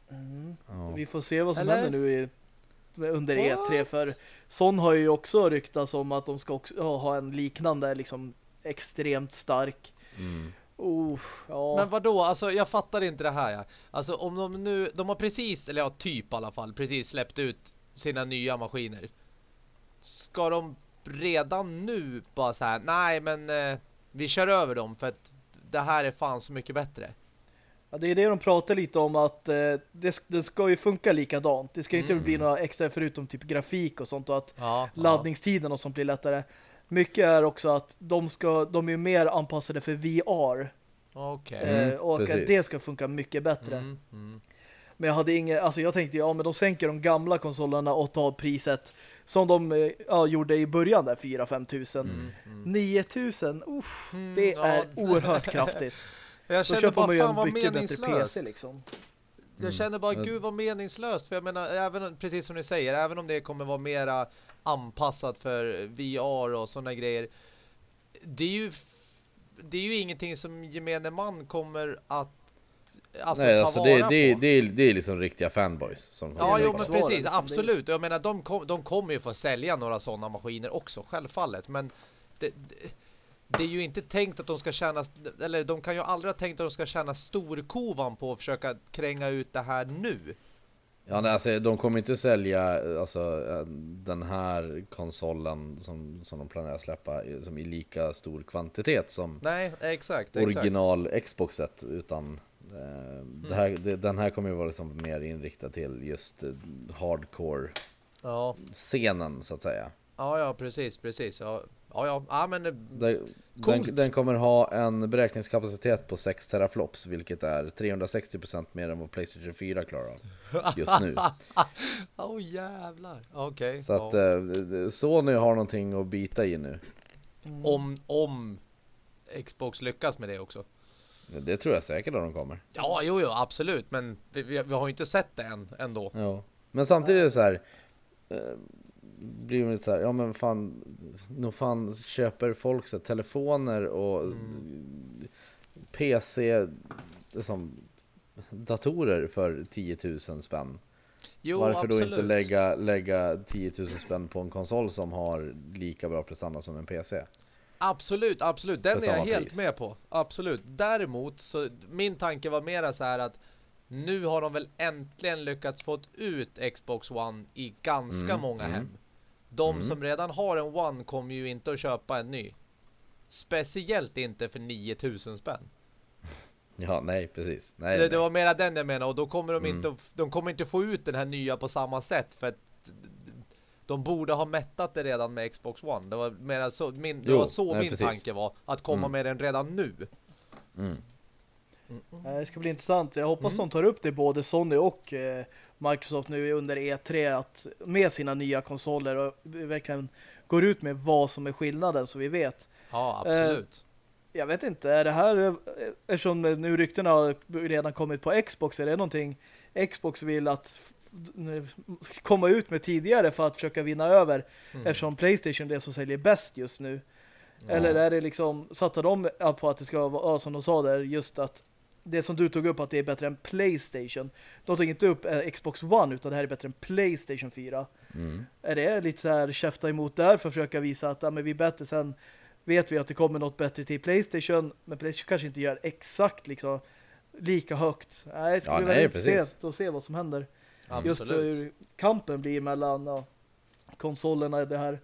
Mm. Ja. Vi får se vad som Eller? händer nu i, under What? E3 för Son har ju också ryktats om att de ska ha en liknande liksom extremt stark Mm. oh, ja. Men vad då? Alltså jag fattar inte det här. Ja. Alltså om de nu, de har precis, eller ja typ i alla fall, precis släppt ut sina nya maskiner. Ska de redan nu bara så här, nej men eh, vi kör över dem för att det här är fan så mycket bättre. Ja, det är det de pratar lite om att eh, det, det ska ju funka likadant. Det ska ju inte Mm. bli några extra förutom typ grafik och sånt och att Ja, laddningstiden och sånt blir lättare. Mycket är också att de ska de är mer anpassade för VR. Mm, eh, och att precis. det ska funka mycket bättre. Mm, mm. Men jag hade inget, alltså jag tänkte ja men de sänker de gamla konsolerna och tar priset som de eh, ja, gjorde i början där 4-5 tusen. Mm. Mm. 9 tusen, uff, Mm, det ja. är oerhört kraftigt. Jag Då känner köper bara man ju en mycket bättre meningslöst. PC liksom. Jag känner bara, Mm. gud vad meningslöst. För jag menar, även, precis som ni säger, även om det kommer vara mera anpassat för VR och sådana grejer. Det är ju det är ju ingenting som gemene man kommer att alltså, Nej, alltså det, det, det, är, det är liksom riktiga fanboys som Ja, jo, men precis, absolut. Jag menar, de, kom, de kommer ju få sälja några sådana maskiner också, självfallet. Men det, det, det är ju inte tänkt att de ska tjäna, eller de kan ju aldrig ha tänkt att de ska tjäna storkovan på att försöka kränga ut det här nu. Ja, nej, alltså, de kommer inte sälja alltså, eh, den här konsolen som, som de planerar att släppa i- som i lika stor kvantitet som Nej, exakt. exakt. original Xboxet utan Eh, det här, det, den här kommer ju vara liksom mer inriktad till just eh, hardcore-scenen Ja, så att säga. ja, ja precis, precis. Ja, ja, ja, men det- Den, den, kommer ha en beräkningskapacitet på 6 teraflops, vilket är 360% mer än vad Playstation 4 klarar av just nu. Åh jävlar. Okej. Så att eh, Sony har någonting att bita i nu. om, om Xbox lyckas med det också. Det tror jag säkert att de kommer. Ja, jo, jo, absolut. Men vi, vi, vi har ju inte sett det än ändå. Ja. Men samtidigt är det så här. Eh, blir man lite så här, ja men fan, nog fan köper folk så här, telefoner och PC, liksom, datorer för 10 000 spänn. Jo, Varför absolut. då inte lägga, lägga 10 000 spänn på en konsol som har lika bra prestanda som en PC? Absolut, absolut. Den är jag helt pris. med på. Absolut. Däremot så min tanke var mera så här att nu har de väl äntligen lyckats få ut Xbox One i ganska Mm, många mm. hem. De Mm. som redan har en One kommer ju inte att köpa en ny. Speciellt inte för 9000 spänn. Ja, nej precis. Nej, Det, det nej. var mera den jag menade och då kommer de Mm. inte de kommer inte få ut den här nya på samma sätt för att de borde ha mättat det redan med Xbox One. Det var mera så min det Jo, var så nej, min precis. tanke var att komma Mm. med den redan nu. Mm. Eh, Det ska bli intressant. Jag hoppas Mm. de tar upp det både Sony och eh, Microsoft nu under E3 att med sina nya konsoler och verkligen går ut med vad som är skillnaden så vi vet. Ja, Eh, absolut. Jag vet inte, är det här eh, eftersom nu ryktena har redan kommit på Xbox, är det någonting Xbox vill att komma ut med tidigare för att försöka vinna över Mm. eftersom Playstation är det som säljer bäst just nu? Eller är det liksom, satsar de på att det ska vara, ja, som de sa där, just att det som du tog upp att det är bättre än Playstation. De tog inte upp eh, Xbox One utan det här är bättre än Playstation 4. Mm. Är det lite så här käfta emot där för att försöka visa att ja, men vi är bättre sen vet vi att det kommer något bättre till Playstation men Playstation kanske inte gör exakt liksom lika högt. Nej, det ska Ja, bli nej, väldigt intressant att se vad som händer. Just Absolut. hur kampen blir mellan ja, konsolerna i det här.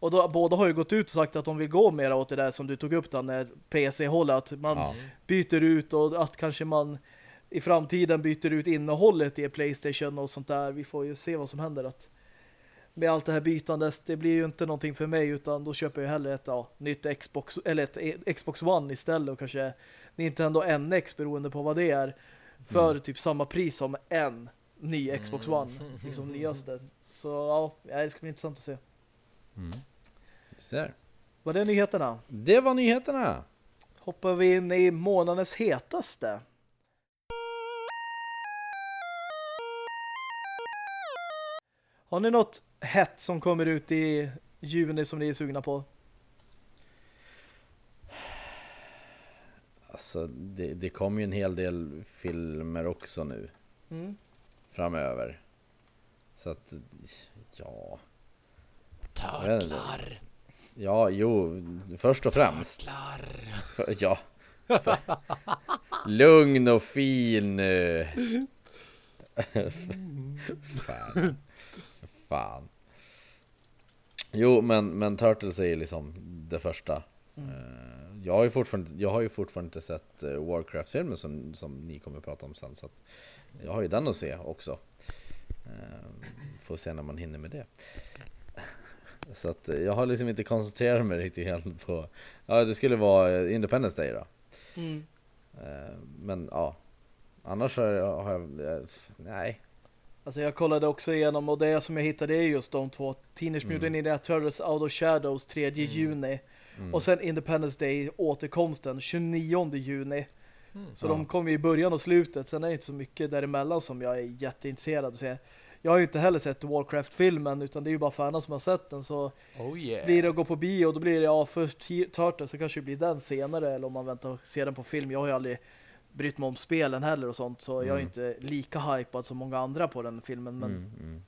Och då, båda har ju gått ut och sagt att de vill gå mer åt det där som du tog upp då när PC-hållet. Att man Ja. byter ut och att kanske man i framtiden byter ut innehållet i Playstation och sånt där. Vi får ju se vad som händer. Att med allt det här bytandes, det blir ju inte någonting för mig utan då köper jag hellre ett ja, nytt Xbox eller ett eh, Xbox One istället och kanske Nintendo NX beroende på vad det är för typ samma pris som en ny Xbox One, liksom nyaste. Så ja, det ska bli intressant att se. Mm. Där. Var det nyheterna? Det var nyheterna! Hoppar vi in i månadens hetaste. Har ni något hett som kommer ut i juni som ni är sugna på? Alltså, det, det kommer ju en hel del filmer också nu Mm. Framöver. Så att, ja. Törtlar. Ja, jo, först och främst. Törtlar. Ja. För, lugn och fin nu. Fan. Fan. Jo, men, men Turtles är ju liksom det första. Mm. Eh, Jag har ju fortfarande, jag har ju fortfarande inte sett eh, Warcraft-filmen som, som ni kommer att prata om sen. Så att jag har ju den att se också. Eh, Får se när man hinner med det. Så att eh, jag har liksom inte koncentrerat mig riktigt helt på... Ja, det skulle vara eh, Independence Day då. Mm. Eh, Men ja, annars har jag... Har jag eh, nej. Alltså jag kollade också igenom och det som jag hittade är just de två. Teenage Mutant Mm. Ninja Turtles Out of Shadows 3 Mm. juni. Mm. Och sen Independence Day återkomsten 29 juni. Mm. Så Ja. de kommer i början och slutet. Sen är det inte så mycket däremellan som jag är jätteintresserad av att se. Jag har ju inte heller sett Warcraft-filmen utan det är ju bara fanen som har sett den. Så Oh yeah. blir det att gå på bio då blir det ja först Turtles så kanske det blir den senare eller om man väntar och ser den på film. Jag har ju aldrig brytt mig om spelen heller och sånt så jag är Mm. inte lika hypad som många andra på den filmen. Men, Mm, mm,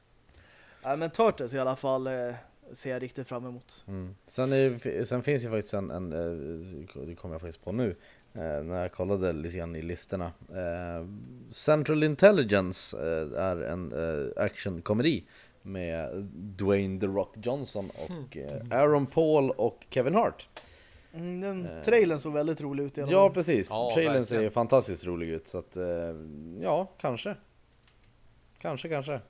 nej, men Turtles i alla fall eh, ser jag riktigt fram emot. mm. Sen, är, sen finns ju faktiskt en, en eh, det kommer jag faktiskt på nu, när jag kollade lite grann i listorna. Eh, Central Intelligence eh, är en eh, actionkomedi med Dwayne The Rock Johnson och eh, Aaron Paul och Kevin Hart. Mm, den Eh. trailern såg väldigt rolig ut i alla Ja, precis. Ja, Trailern ser verkligen. fantastiskt rolig ut. Så att, eh, ja, kanske. Kanske, kanske.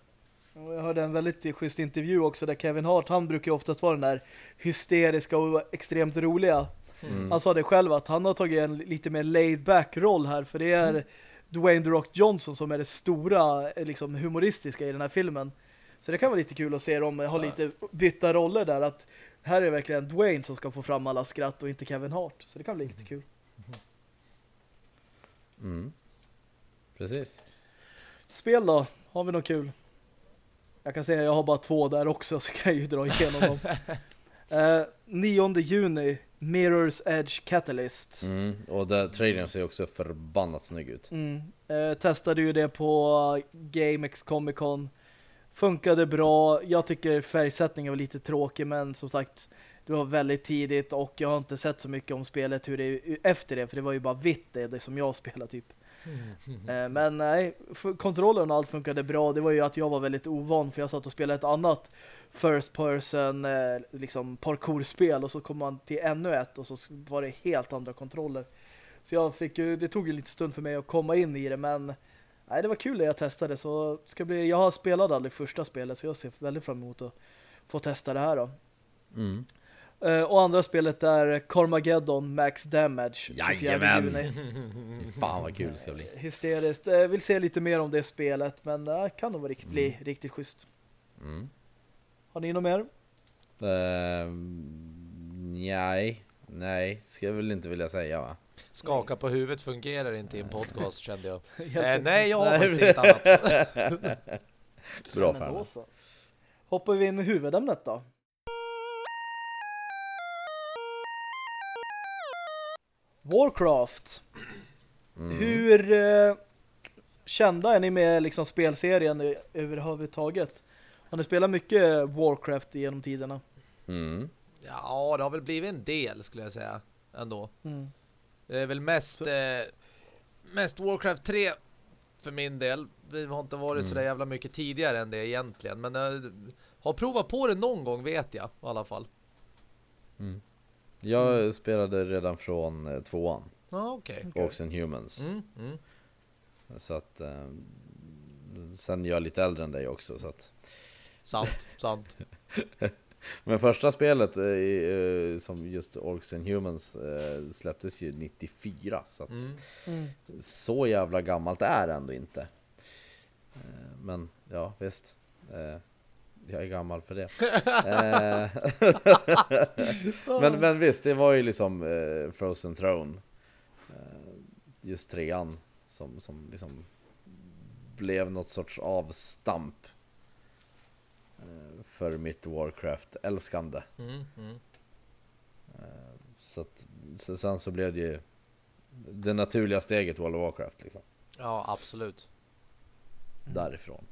Jag hörde en väldigt schysst intervju också där Kevin Hart, han brukar ju oftast vara den där hysteriska och extremt roliga. Mm. Han sa det själv att han har tagit en lite mer laid back roll här för det är Dwayne The Rock Johnson som är det stora eh, liksom, humoristiska i den här filmen. Så det kan vara lite kul att se dem ha lite bytta roller där att här är verkligen Dwayne som ska få fram alla skratt och inte Kevin Hart. Så det kan bli lite kul. Mm. Precis. Spel då? Har vi något kul? Jag kan säga att jag har bara två där också så kan jag ju dra igenom dem. Eh, 9 juni Mirror's Edge Catalyst. Mm. Och där, trailern ser också förbannat snygg ut. Mm. Eh, testade ju det på GameX Comic Con. Funkade bra. Jag tycker färgsättningen var lite tråkig men som sagt det var väldigt tidigt och jag har inte sett så mycket om spelet hur det är efter det för det var ju bara vitt det, det som jag spelar typ. Eh, Men nej, kontrollen och allt funkade bra. Det var ju att jag var väldigt ovan för jag satt och spelade ett annat first person eh, liksom parkourspel och så kom man till ännu ett och så var det helt andra kontroller. Så jag fick ju, det tog ju lite stund för mig att komma in i det men nej, det var kul det jag testade så ska bli, jag har spelat aldrig första spelet så jag ser väldigt fram emot att få testa det här då. Mm. Eh, och andra spelet är Carmageddon Max Damage 24 Jajamän. Fan vad kul det ska bli. Hysteriskt. Eh, vill se lite mer om det spelet men det kan nog bli riktigt schysst. Mm. Har ni något mer? Uh, nej, nej, ska jag väl inte vilja säga va? Skaka på huvudet fungerar inte i en podcast kände jag. Eh, nej, jag har Nej. faktiskt inget annat. Bra fan. Hoppar vi in i huvudämnet då. Warcraft. Mm. Hur eh, kända är ni med liksom spelserien överhuvudtaget? Har ni spelat mycket Warcraft genom tiderna? Mm. Ja, det har väl blivit en del skulle jag säga ändå. Mm. Det är väl mest, eh, mest Warcraft 3 för min del. Vi har inte varit Mm. så där jävla mycket tidigare än det egentligen. Men eh, har provat på det någon gång vet jag i alla fall. Jag spelade redan från eh, tvåan, Ja, okej. Okej. Orcs and Humans. Mm, mm. Så att eh, Sen är jag lite äldre än dig också så att Sant, sant. Men första spelet eh, i, eh, som just Orcs and Humans eh, släpptes ju 94 så att Mm. Mm. så jävla gammalt är det ändå inte. Men ja, visst. Jag är gammal för det. Men, men visst, det var ju liksom Frozen Throne. Just trean som, som liksom blev något sorts avstamp för mitt Warcraft-älskande. Mm, mm. Så att, så- sen så blev det ju det naturliga steget World of Warcraft liksom. Ja, absolut. därifrån.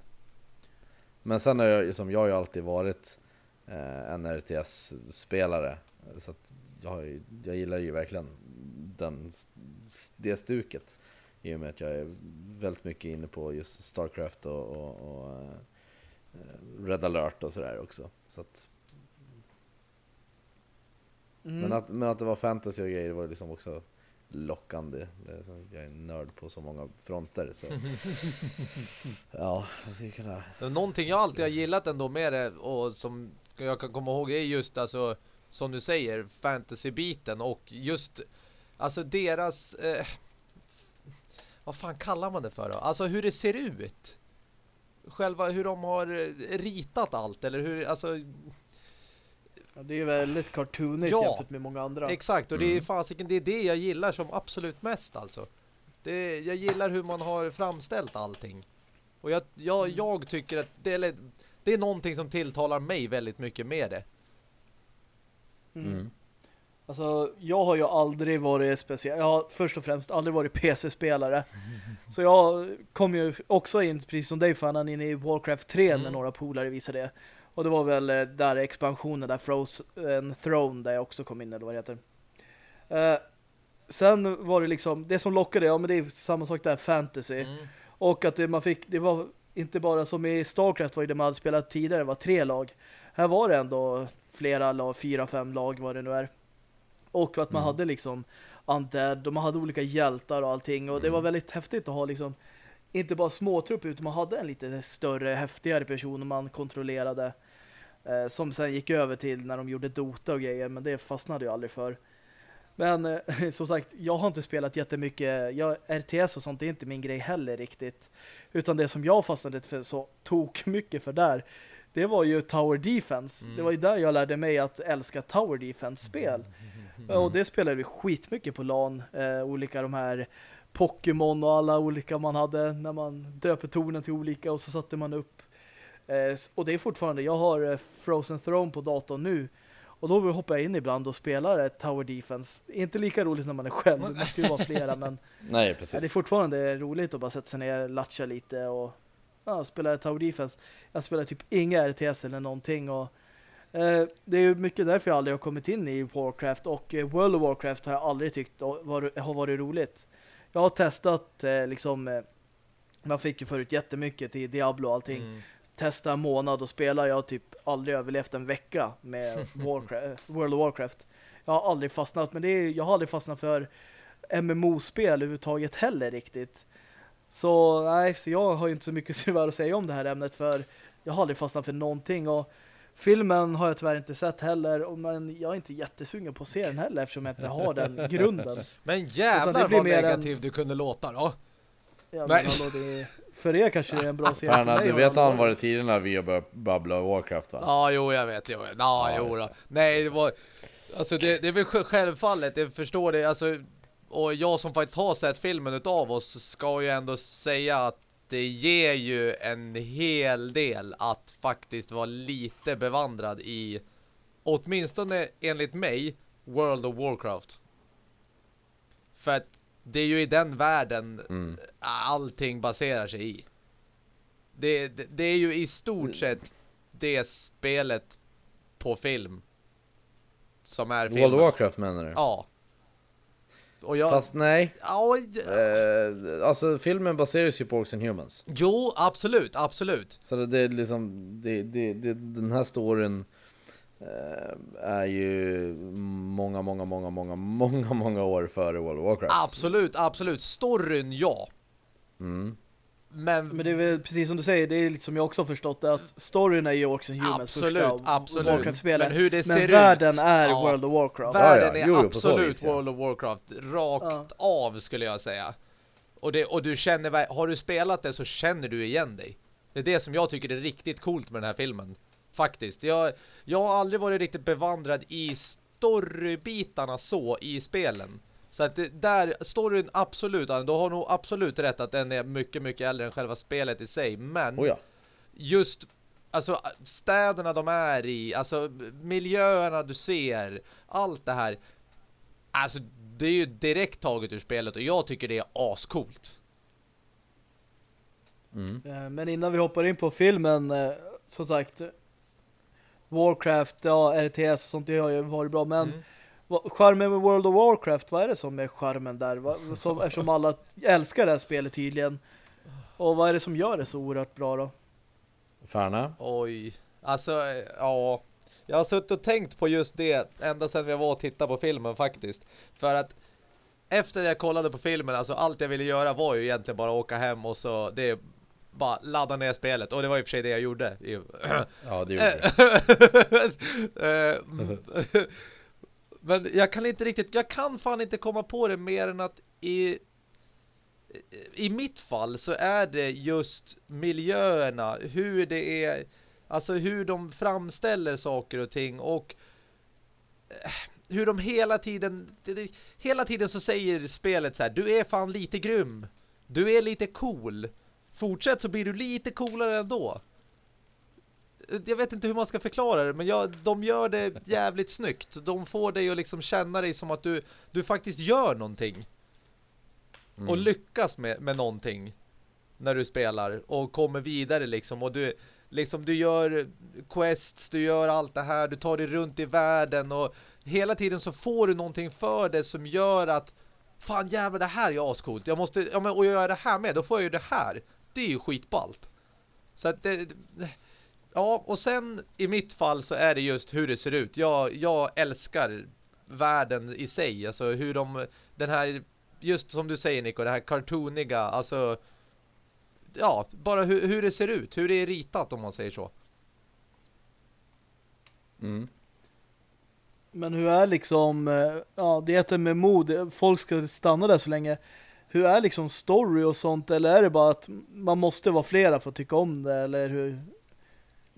Men sen har jag, som jag har ju alltid varit eh, en RTS-spelare. Så att jag, har ju- jag gillar ju verkligen den, det stuket. I och med att jag är väldigt mycket inne på just Starcraft och, och, och eh, Red alert och sådär också. Så att, Mm. men, att, men att det var fantasy och grejer var liksom också lockande. Det är så, jag är nörd på så många fronter. Så. ja, jag skulle kunna... Någonting jag alltid har gillat ändå med det och som jag kan komma ihåg är just alltså som du säger fantasy-biten och just alltså deras eh, vad fan kallar man det för då? Alltså hur det ser ut. Själva hur de har eh, ritat allt eller hur alltså Ja, det är ju väldigt cartoonigt Ja. jämfört med många andra. exakt och det är Mm. fasiken det är det jag gillar som absolut mest alltså. Det, jag gillar hur man har framställt allting. Och jag, jag, jag tycker att det är, det är någonting som tilltalar mig väldigt mycket med det. Mm. Alltså, jag har ju aldrig varit speciell. Jag har först och främst aldrig varit PC-spelare. Så jag kom ju också in, precis som dig Fannan, in i Warcraft 3 när Mm. några polare visade det. Och det var väl eh, där expansionen, där Frozen Throne, där jag också kom in, eller vad det heter. Eh, sen var det liksom, det som lockade, ja men det är samma sak där, fantasy. Mm. Och att det, man fick, det var inte bara som i Starcraft var ju det man hade spelat tidigare, det var tre lag. Här var det ändå flera lag, fyra, fem lag vad det nu är. Och att man Mm. hade liksom Undead och man hade olika hjältar och allting. Och det Mm. var väldigt häftigt att ha liksom inte bara småtrupp utan man hade en lite större, häftigare person man kontrollerade. Eh, som sen gick över till när de gjorde Dota och grejer. Men det fastnade jag aldrig för. Men eh, som sagt, jag har inte spelat jättemycket. Jag, RTS och sånt är inte min grej heller riktigt. Utan det som jag fastnade för så tok mycket för där. Det var ju Tower Defense. Mm. Det var ju där jag lärde mig att älska Tower Defense-spel. Och det spelade vi skitmycket på LAN. Eh, olika de här Pokémon och alla olika man hade när man döper tornen till olika och så satte man upp. Eh, och det är fortfarande, jag har eh, Frozen Throne på datorn nu. Och då hoppar jag in ibland och spelar ett Tower Defense. Inte lika roligt när man är själv, man ska ju vara flera, men Nej, precis. det är fortfarande roligt att bara sätta sig ner, latcha lite och ja, spela Tower Defense. Jag spelar typ inga RTS eller någonting och eh, det är ju mycket därför jag aldrig har kommit in i Warcraft och eh, World of Warcraft har jag aldrig tyckt har varit roligt. Jag har testat eh, liksom eh, man fick ju förut jättemycket till Diablo och allting. Mm. Testa en månad och spela. Jag har typ aldrig överlevt en vecka med Warcraft, World of Warcraft. Jag har aldrig fastnat, men det är, jag har aldrig fastnat för MMO-spel överhuvudtaget heller riktigt. Så nej, så jag har ju inte så mycket tyvärr att säga om det här ämnet för jag har aldrig fastnat för någonting och filmen har jag tyvärr inte sett heller och- men jag är inte jättesugen på att se den heller eftersom jag inte har den grunden. Men jävlar det blir vad mer negativ en- du kunde låta då. Ja, Nej. men hallå, det är, för er kanske det är en bra serie. för Färna, mig du vet han varit- var det tidigare när vi började babbla Warcraft va? Ja, jo, jag vet. Jo, ja, Ja, jo, då. det. Nej, det var... Alltså, det, det är väl sj- självfallet. Jag förstår det. Alltså, och jag som faktiskt har sett filmen utav oss ska ju ändå säga att det ger ju en hel del att faktiskt vara lite bevandrad i åtminstone enligt mig World of Warcraft. För att det är ju i den världen Mm. allting baserar sig i. Det, det, det är ju i stort sett det spelet på film som är filmen. World of Warcraft menar du? Ja. Jag... Fast nej. Ja, Eh, alltså filmen baseras ju på Orcs and Humans. jo, absolut, absolut. Så det, det är liksom, det, det, det, den här storyn eh, är ju många, många, många, många, många, många år före World of Warcraft. Absolut, absolut. Storyn, ja. Mm. Men, Men det är väl precis som du säger, det är lite som jag också har förstått att storyn är ju and Humans absolut, första absolut. Warcraft-spelet. Men hur det Men ser världen ut. är Ja. World of Warcraft. Världen är Jo, absolut vis. World of Warcraft. Rakt Ja. av skulle jag säga. Och, det, och du känner, har du spelat det så känner du igen dig. Det är det som jag tycker är riktigt coolt med den här filmen. Faktiskt. Jag, jag har aldrig varit riktigt bevandrad i storybitarna så i spelen. Så att det, där, storyn absolut, du har nog absolut rätt att den är mycket, mycket äldre än själva spelet i sig. Men Oh ja. just alltså städerna de är i, alltså miljöerna du ser, allt det här. Alltså det är ju direkt taget ur spelet och jag tycker det är ascoolt. Mm. Eh, Men innan vi hoppar in på filmen, eh, som sagt, Warcraft, ja, RTS och sånt, det har ju varit bra. Men Mm. Charmen med World of Warcraft, vad är det som är charmen där? Som, eftersom alla älskar det här spelet tydligen. Och vad är det som gör det så oerhört bra då? Färna? Oj, alltså eh, ja. Jag har suttit och tänkt på just det ända sedan jag var och tittade på filmen faktiskt. För att efter jag kollade på filmen, alltså allt jag ville göra var ju egentligen bara åka hem och så det är bara ladda ner spelet. Och det var i och för sig det jag gjorde. Ja, det gjorde du. Men jag kan inte riktigt, jag kan fan inte komma på det mer än att i i mitt fall så är det just miljöerna, hur det är, alltså hur de framställer saker och ting och eh, hur de hela tiden, hela tiden så säger spelet så här, du är fan lite grym, du är lite cool, fortsätt så blir du lite coolare ändå. Jag vet inte hur man ska förklara det, men jag, de gör det jävligt snyggt. De får dig att liksom känna dig som att du, du faktiskt gör någonting Mm. och lyckas med, med någonting när du spelar och kommer vidare liksom och du liksom du gör quests, du gör allt det här, du tar dig runt i världen och hela tiden så får du någonting för det som gör att fan jävlar det här är ascoolt. Jag måste ja men och göra det här med, då får jag ju det här. Det är ju skitballt. Så att det Ja, och sen i mitt fall så är det just hur det ser ut. Jag, jag älskar världen i sig. Alltså hur de, den här, just som du säger Nico, det här cartooniga, alltså ja, bara hur, hur det ser ut, hur det är ritat om man säger så. Mm. Men hur är liksom, eh, ja, det heter med mod, folk ska stanna där så länge. Hur är liksom story och sånt, eller är det bara att man måste vara flera för att tycka om det, eller hur?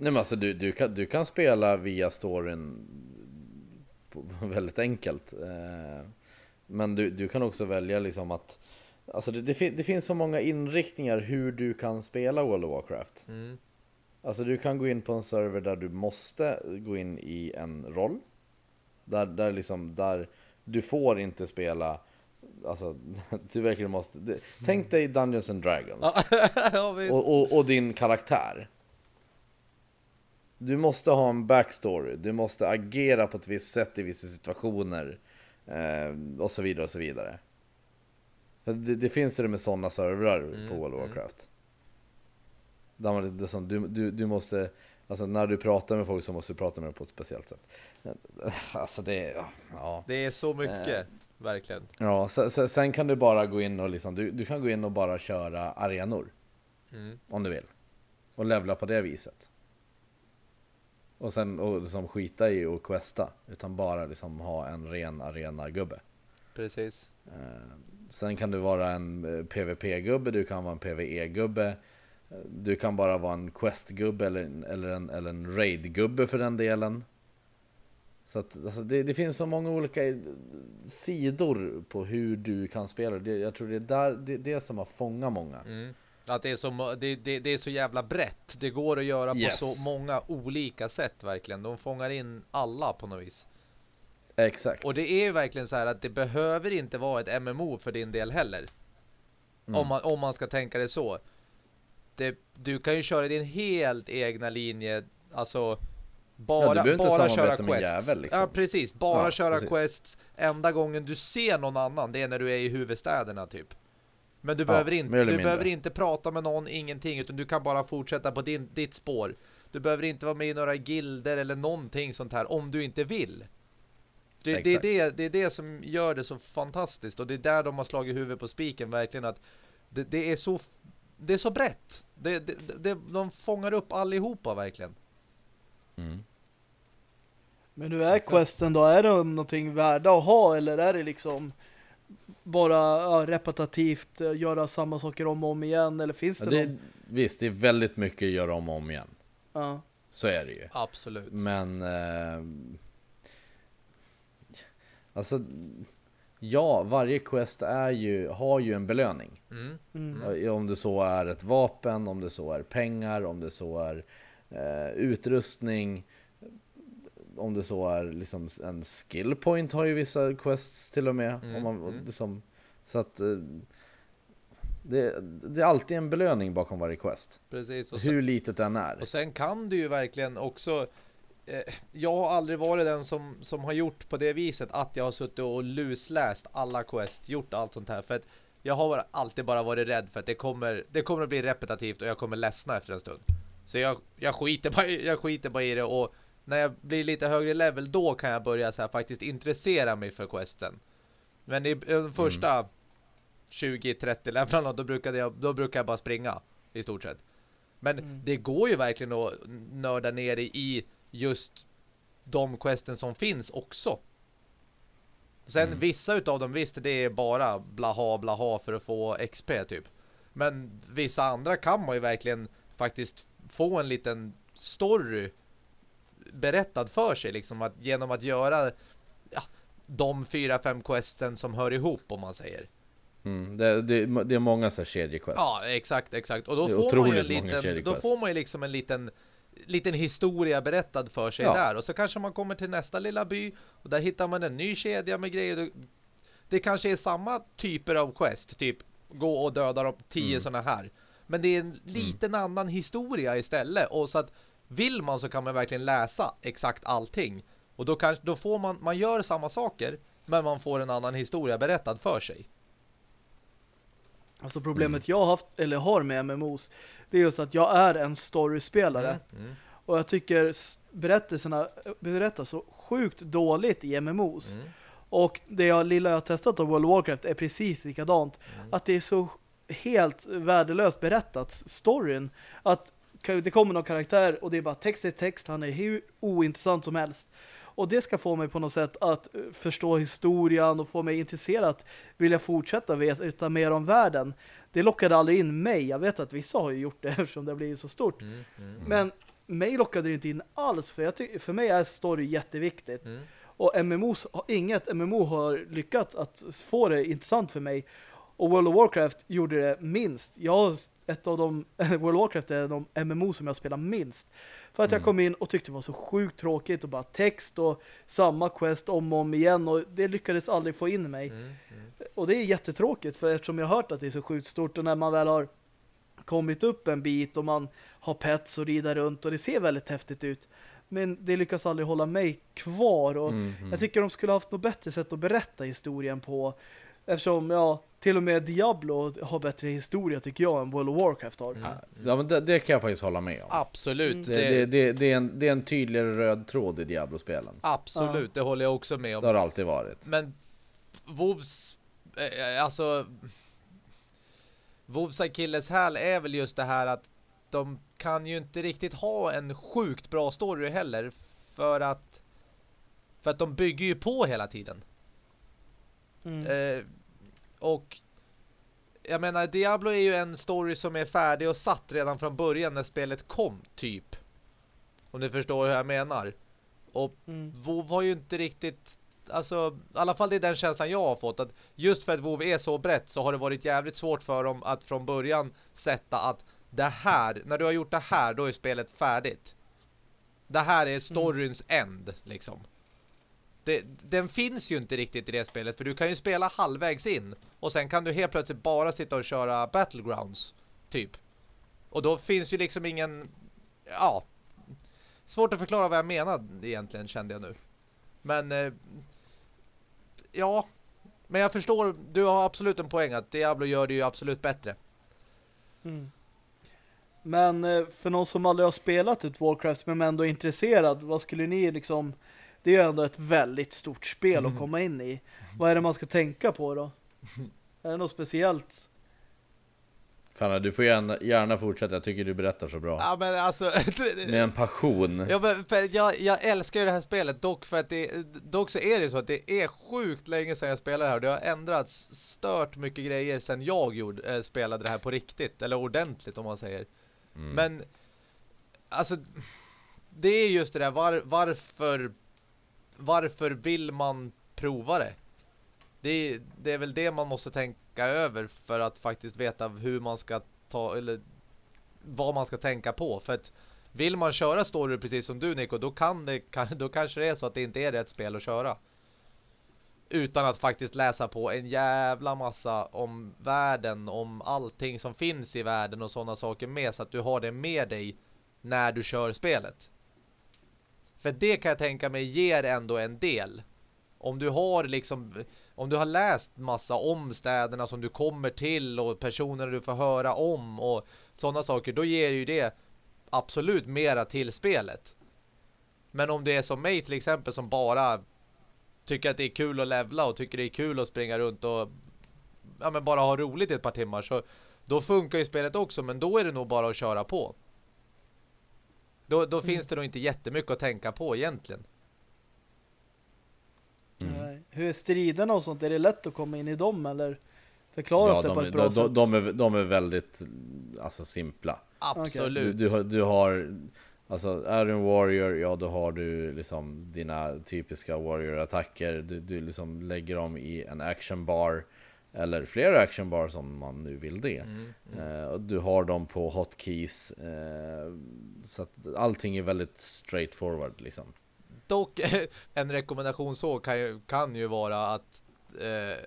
Nej men alltså du, du, kan, du kan spela via storyn väldigt enkelt. Eh, Men du, du kan också välja liksom att Alltså det, det, fin- det finns så många inriktningar hur du kan spela World of Warcraft. Mm. Alltså du kan gå in på en server där du måste gå in i en roll. Där, där liksom, där du får inte spela Alltså, du verkligen måste Tänk dig Dungeons and Dragons och, och, och din karaktär Du måste ha en backstory, du måste agera på ett visst sätt i vissa situationer eh, Och så vidare och så vidare. Det, det finns det med sådana servrar på World of Warcraft. Där man, det som, du, du, du måste Alltså när du pratar med folk så måste du prata med dem på ett speciellt sätt. Alltså det är, ja. Det är så mycket, Eh. verkligen. Ja, sen, sen- sen kan du bara gå in och liksom, du, du kan gå in och bara köra arenor. Mm. Om du vill. Och levla på det viset Och sen och liksom skita i och questa Utan bara liksom ha en ren arena-gubbe. Precis. eh, Sen kan du vara en eh, PVP-gubbe, du kan vara en PVE-gubbe eh, Du kan bara vara en quest-gubbe eller, eller en, eller en raid-gubbe för den delen. Så att alltså, det, det finns så många olika sidor på hur du kan spela. Det, Jag tror det är där, det, det som har fångat många. Mm. Att det är, så, det, det, det är så jävla brett. Det går att göra Yes. på så många olika sätt verkligen. De fångar in alla på något vis. Exakt Och det är ju verkligen så här att det behöver inte vara ett MMO för din del heller. Mm. Om, man, om man ska tänka det så. Det, du kan ju köra din helt egna linje. Alltså bara, Ja, du behöver inte bara köra quests. jävel, liksom. Ja precis, bara Ja, köra precis. quests. Enda gången du ser någon annan det är när du är i huvudstäderna typ. Men du, Ja, behöver, inte, du behöver inte prata med någon, ingenting. Utan du kan bara fortsätta på din, ditt spår. Du behöver inte vara med i några gilder eller någonting sånt här om du inte vill. Det, det, är Exakt. det, det är det som gör det så fantastiskt. Och det är där de har slagit huvudet på spiken verkligen. att Det, det är så det är så brett. Det, det, det, de fångar upp allihopa verkligen. mm. Men hur är questen då? Är de någonting värda att ha eller är det liksom bara ja, repetitivt eh, göra samma saker om och om igen eller finns Ja, det, det, någon? visst, det är väldigt mycket att göra om och om igen. Ja. Så är det ju. Absolut. Men... Eh, alltså... Ja, varje quest är ju, har ju en belöning. Mm. Mm. Om det så är ett vapen, om det så är pengar, om det så är eh, utrustning. Om det så är liksom en skill point har ju vissa quests till och med. Mm, Om man, mm. liksom, så att... Eh, det, det är alltid en belöning bakom varje quest. Precis. Och sen, Hur litet den är. och sen kan du ju verkligen också eh, jag har aldrig varit den som, som har gjort på det viset att jag har suttit och lusläst alla quest, gjort allt sånt här. För att jag har alltid bara varit rädd för att det kommer, det kommer att bli repetitivt och jag kommer ledsna efter en stund. Så jag, jag, skiter bara, jag skiter bara i det och när jag blir lite högre level då kan jag börja så här faktiskt intressera mig för questen. Men i de första 20-30 levlarna då brukade jag, då brukar jag bara springa i stort sett. Men Mm. det går ju verkligen att nörda ner i- i just de questen som finns också. Sen Mm. vissa utav dem visst det är bara blaha blaha för att få XP typ. Men vissa andra kan man ju verkligen faktiskt få en liten story berättad för sig liksom att genom att göra ja, de fyra fem questen som hör ihop om man säger. Mm, det, det, det är många så här kedjequests. Ja, exakt, exakt. Och då får man ju en liten, då får man ju liksom en liten liten historia berättad för sig Ja. där och så kanske man kommer till nästa lilla by och där hittar man en ny kedja med grejer. Det- kanske är samma typer av quest, typ gå och döda de tio Mm. såna här. Men det är en liten annan historia istället och så att vill man så kan man verkligen läsa exakt allting. Och då kanske då får man man gör samma saker men man får en annan historia berättad för sig. Alltså problemet jag har haft, eller har med MMOs det är just att jag är en storyspelare. Mm. Och jag tycker berättelserna berättas så sjukt dåligt i MMOs. Mm. Och det jag, lilla jag har testat av World of Warcraft är precis likadant. Mm. Att det är så helt värdelöst berättat, storyn. Att det kommer någon karaktär och det är bara text är text, han är hur ointressant som helst. Och det ska få mig på något sätt att eh, förstå historien och få mig intresserad att vilja fortsätta veta mer om världen. Det lockade aldrig in mig. Jag vet att vissa har ju gjort det eftersom det har blivit så stort. Mm, mm, Men mig lockade det inte in alls för jag för mig är story jätteviktigt. mm. Och MMOs, inget MMO har lyckats att få det intressant för mig. Och World of Warcraft gjorde det minst. Jag ett av de World of Warcraft är de MMO som jag spelar minst. För att jag Mm. kom in och tyckte det var så sjukt tråkigt och bara text och samma quest om och om igen och det lyckades aldrig få in mig. Mm, mm. Och det är jättetråkigt för eftersom jag har hört att det är så sjukt stort och när man väl har kommit upp en bit och man har pets och rider runt och det ser väldigt häftigt ut. Men det lyckas aldrig hålla mig kvar och Mm, mm. jag tycker de skulle ha haft något bättre sätt att berätta historien på. Eftersom, ja, till och med Diablo har bättre historia tycker jag än World of Warcraft har. Mm. Ja, men det, det kan jag faktiskt hålla med om. Absolut. Mm. Det, det, det, det, är en, det är en tydligare röd tråd i Diablo-spelen. Absolut, det håller jag också med om. Det har alltid varit. Men WoWs, eh, alltså WoWs akilleshäl är väl just det här att de kan ju inte riktigt ha en sjukt bra story heller för att för att de bygger ju på hela tiden. Mm. Eh, och jag menar, Diablo är ju en story som är färdig och satt redan från början när spelet kom, typ. Om ni förstår hur jag menar. Och Mm. WoW har ju inte riktigt Alltså, i alla fall det är den känslan jag har fått att just för att WoW är så brett så har det varit jävligt svårt för dem att från början sätta att det här, när du har gjort det här då är spelet färdigt. Det här är storyns end liksom. Det, den finns ju inte riktigt i det spelet för du kan ju spela halvvägs in och sen kan du helt plötsligt bara sitta och köra Battlegrounds typ. Och då finns ju liksom ingen ja, svårt att förklara vad jag menar egentligen kände jag nu. Men eh, ja, men jag förstår, du har absolut en poäng att Diablo gör det ju absolut bättre. Mm. Men eh, för någon som aldrig har spelat ett Warcraft men ändå är intresserad, vad skulle ni liksom det är ju ändå ett väldigt stort spel att komma in i. Vad är det man ska tänka på då? Är det något speciellt? Fanna, du får gärna, gärna fortsätta. Jag tycker du berättar så bra. Ja men alltså Med en passion. Ja, men jag, jag älskar ju det här spelet dock för att det dock så är det så att det är sjukt länge sedan jag spelade det här det har ändrats stört mycket grejer sedan jag gjorde, äh, spelade det här på riktigt eller ordentligt om man säger. Mm. Men alltså det är just det där var, varför varför vill man prova det? Det är, det är väl det man måste tänka över för att faktiskt veta hur man ska ta eller vad man ska tänka på för att vill man köra story precis som du Nico då kan det kan, då kanske det är så att det inte är rätt spel att köra. Utan att faktiskt läsa på en jävla massa om världen, om allting som finns i världen och sådana saker med så att du har det med dig när du kör spelet. För det kan jag tänka mig ger ändå en del. Om du har liksom om du har läst massa om städerna som du kommer till och personer du får höra om och sådana saker, då ger ju det absolut mera till spelet. Men om det är som mig till exempel som bara tycker att det är kul att levla och tycker det är kul att springa runt och ja, men bara ha roligt i ett par timmar så då funkar ju spelet också men då är det nog bara att köra på. Då, då finns det nog inte jättemycket att tänka på egentligen. Mm. Nej. Hur är striderna och sånt? Är det lätt att komma in i dem eller förklaras Ja, det de, på är- ett bra de, sätt? de, de, är, de är väldigt alltså, simpla. Du, Absolut. du, har- du har Alltså är du en warrior, ja då har du liksom dina typiska warrior-attacker Du, du liksom lägger dem i en action bar Eller flera action bar som man nu vill det Mm. Eh, och Du har dem på hotkeys eh, Så att allting är väldigt straightforward liksom Dock en rekommendation så kan ju, kan ju vara att eh,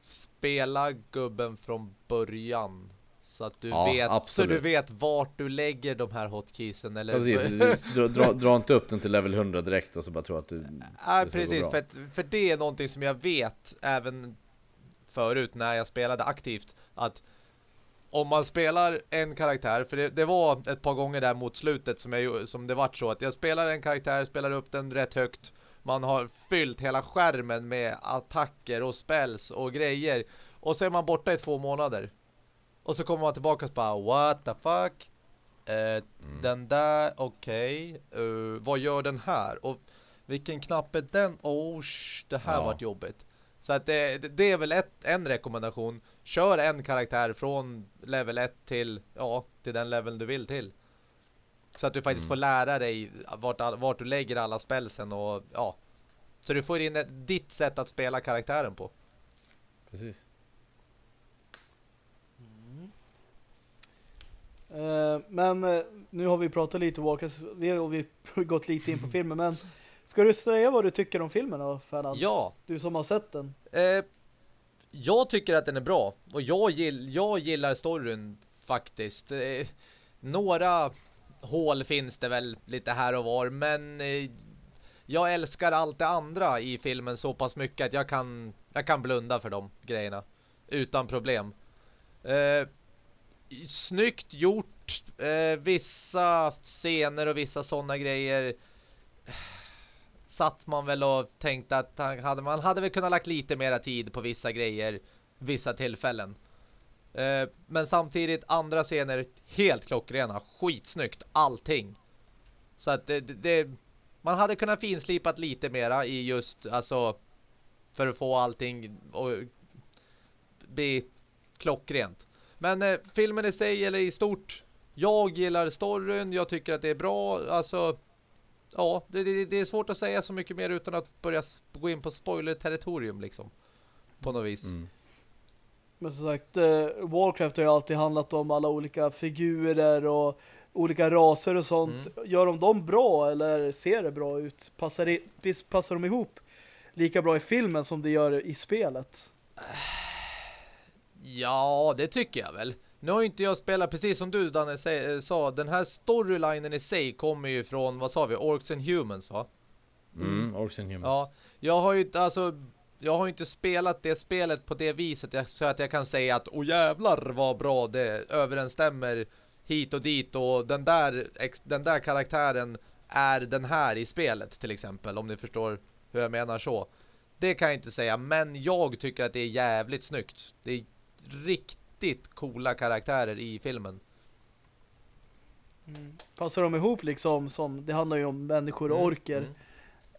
spela gubben från början. Så att du Ja, vet så du vet vart du lägger de här hotkeysen eller ja, precis, dra, dra, dra inte upp den till level 100 direkt och så bara tro att du Ja, precis. för, att, för det är någonting som jag vet även förut när jag spelade aktivt att om man spelar en karaktär, för det, det var ett par gånger där mot slutet som, jag, som det vart så att jag spelar en karaktär, spelar upp den rätt högt Man har fyllt hela skärmen med attacker och spells och grejer. Och så är man borta i två månader. Och så kommer man tillbaka och bara, what the fuck? Eh, Den där, okej. Eh, vad gör den här? Och vilken knapp är den? Oh, sh, det här Ja. vart jobbigt. Så att det- det är väl ett, en rekommendation. Kör en karaktär från level 1 till, ja, till den level du vill till. Så att du faktiskt Mm. får lära dig vart, vart du lägger alla spelsen och ja. Så du får in ett, ditt sätt att spela karaktären på. Precis. Eh, men eh, nu har vi pratat lite om Warcraft vi, och vi har gått lite in på filmen. Men ska du säga vad du tycker om filmen då, Fernand? Ja, Du som har sett den. Eh, jag tycker att den är bra och jag, gill, jag gillar storyn faktiskt. Eh, några hål finns det väl lite här och var men eh, jag älskar allt det andra i filmen så pass mycket att jag kan, jag kan blunda för de grejerna utan problem. Eh, snyggt gjort. Eh, vissa scener och vissa sådana grejer satt man väl och tänkte att han hade, man hade väl kunnat lagt lite mera tid på vissa grejer vissa tillfällen. Eh, men samtidigt andra scener helt klockrena, skitsnyggt, allting. Så att det, det, man hade kunnat finslipat lite mera i just alltså för att få allting och bli klockrent. Men eh, filmen i sig eller i stort jag gillar storyn, jag tycker att det är bra, alltså ja, det, det, det är svårt att säga så mycket mer utan att börja gå in på spoiler-territorium liksom. På något vis. Mm. Men som sagt, eh, Warcraft har ju alltid handlat om alla olika figurer och olika raser och sånt. Gör de dem bra eller ser det bra ut? Passar, visst passar de ihop lika bra i filmen som det gör i spelet? Ja, det tycker jag väl. Nu har ju inte jag spelat, precis som du Danne eh, sa, den här storylinen i sig kommer ju från, vad sa vi, Orcs and Humans va? Mm, Orcs and Humans. Ja, jag har ju alltså, jag har inte spelat det spelet på det viset så att jag kan säga att åh jävlar vad bra det överensstämmer hit och dit och den där, den där karaktären är den här i spelet till exempel, om ni förstår hur jag menar så. Det kan jag inte säga, men jag tycker att det är jävligt snyggt. Det är riktigt coola karaktärer i filmen. Passar de ihop liksom som, det handlar ju om människor och Mm, orker. mm.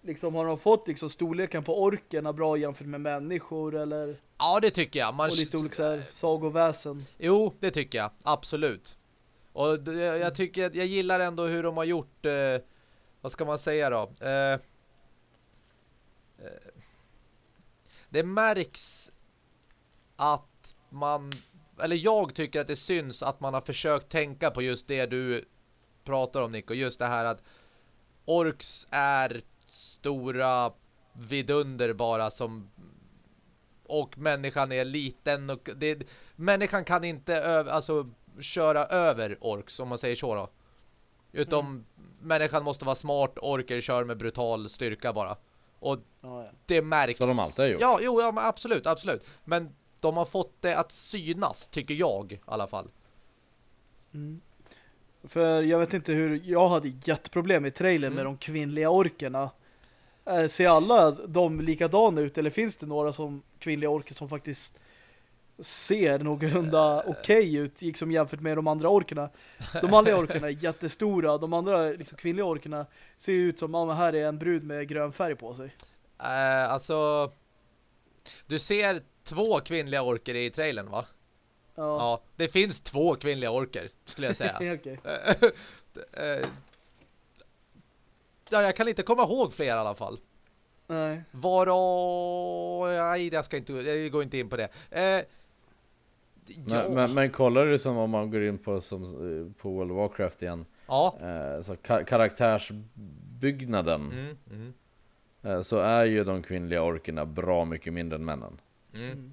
Liksom har de fått liksom storleken på orkerna bra jämfört med människor eller Ja, det tycker jag. Man och lite olika här, sagoväsen. Jo, det tycker jag. Absolut. Och jag, jag tycker att jag gillar ändå hur de har gjort eh, vad ska man säga då? Eh, eh, det märks att man eller jag tycker att det syns att man har försökt tänka på just det du pratar om Nico, just det här att orks är stora vidunder bara som och människan är liten och det, människan kan inte öv, alltså köra över orks om man säger så då. Utom människan måste vara smart, orker kör med brutal styrka bara. Och Ja, ja. det märks. Så de alltid har gjort. Ja, jo, ja, absolut, absolut. Men de har fått det att synas, tycker jag i alla fall. Mm. För jag vet inte hur, jag hade jätteproblem i trailern Mm. med de kvinnliga orkerna. Eh, Ser alla de likadana ut eller finns det några som kvinnliga orker som faktiskt ser någorlunda Eh. okej ut liksom jämfört med de andra orkerna. De manliga orkerna är jättestora, de andra liksom kvinnliga orkerna ser ut som, men här är en brud med grön färg på sig. Eh, alltså, du ser två kvinnliga orker i trailern va? Ja, Ja, det finns två kvinnliga orker, skulle jag säga. okej. Eh, ja, jag kan inte komma ihåg fler i alla fall. Nej. Varav... Nej, jag ska inte... Jag går inte in på det. Eh. Men, men, men kollar du som om man går in på, som, eh, på World of Warcraft igen ja. eh, så ka karaktärsbyggnaden Mm, mm, eh, Så är ju de kvinnliga orkerna bra mycket mindre än männen mm,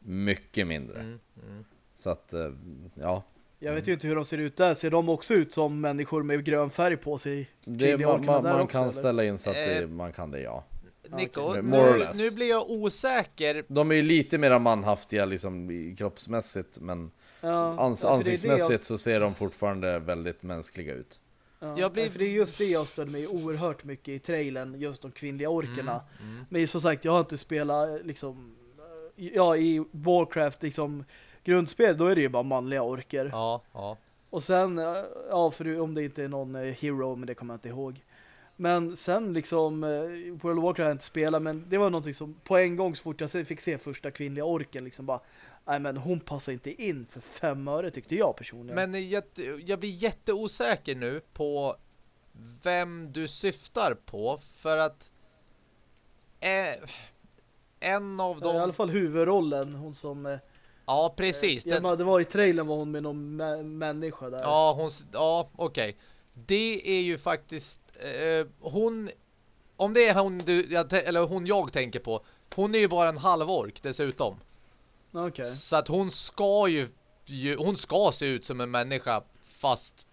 Mycket mindre mm, mm. Så att, eh, ja Jag vet ju inte hur de ser ut där. Ser de också ut som människor med grön färg på sig? det, man, man, man också, kan eller? ställa in så att det, Eh. man kan det, ja Nico, or nu, nu blir jag osäker. De är ju lite mer manhaftiga liksom kroppsmässigt Men Ja, ans ja, det jag- ansiktsmässigt så ser de fortfarande väldigt mänskliga ut Ja, Jag blir- För det är just det jag stödde mig oerhört mycket i trailern, just de kvinnliga orkerna. Mm, mm. Men som sagt, jag har inte spelat liksom, ja i Warcraft liksom grundspel, då är det ju bara manliga orker. Ja, ja. Och sen, eh, ja för om det inte är någon eh, hero, men det kommer jag inte ihåg. Men sen liksom, eh, World of Warcraft har jag inte spelat, men det var någonting som på en gång så fort jag fick se första kvinnliga orken liksom bara, nej men hon passar inte in för fem öre tyckte jag personligen. Men jag, jag blir jätteosäker nu på vem du syftar på för att eh, en av I dem... alla fall huvudrollen, hon som... eh, ja, precis. Ja, Den, men det var i trailern var hon med någon mä- människa där. ja, hon, ja okej. Det är ju faktiskt... Eh, hon... Om det är hon, du, eller hon jag tänker på, hon är ju bara en halvork dessutom. Okej. Så att hon ska ju, ju hon ska se ut som en människa fast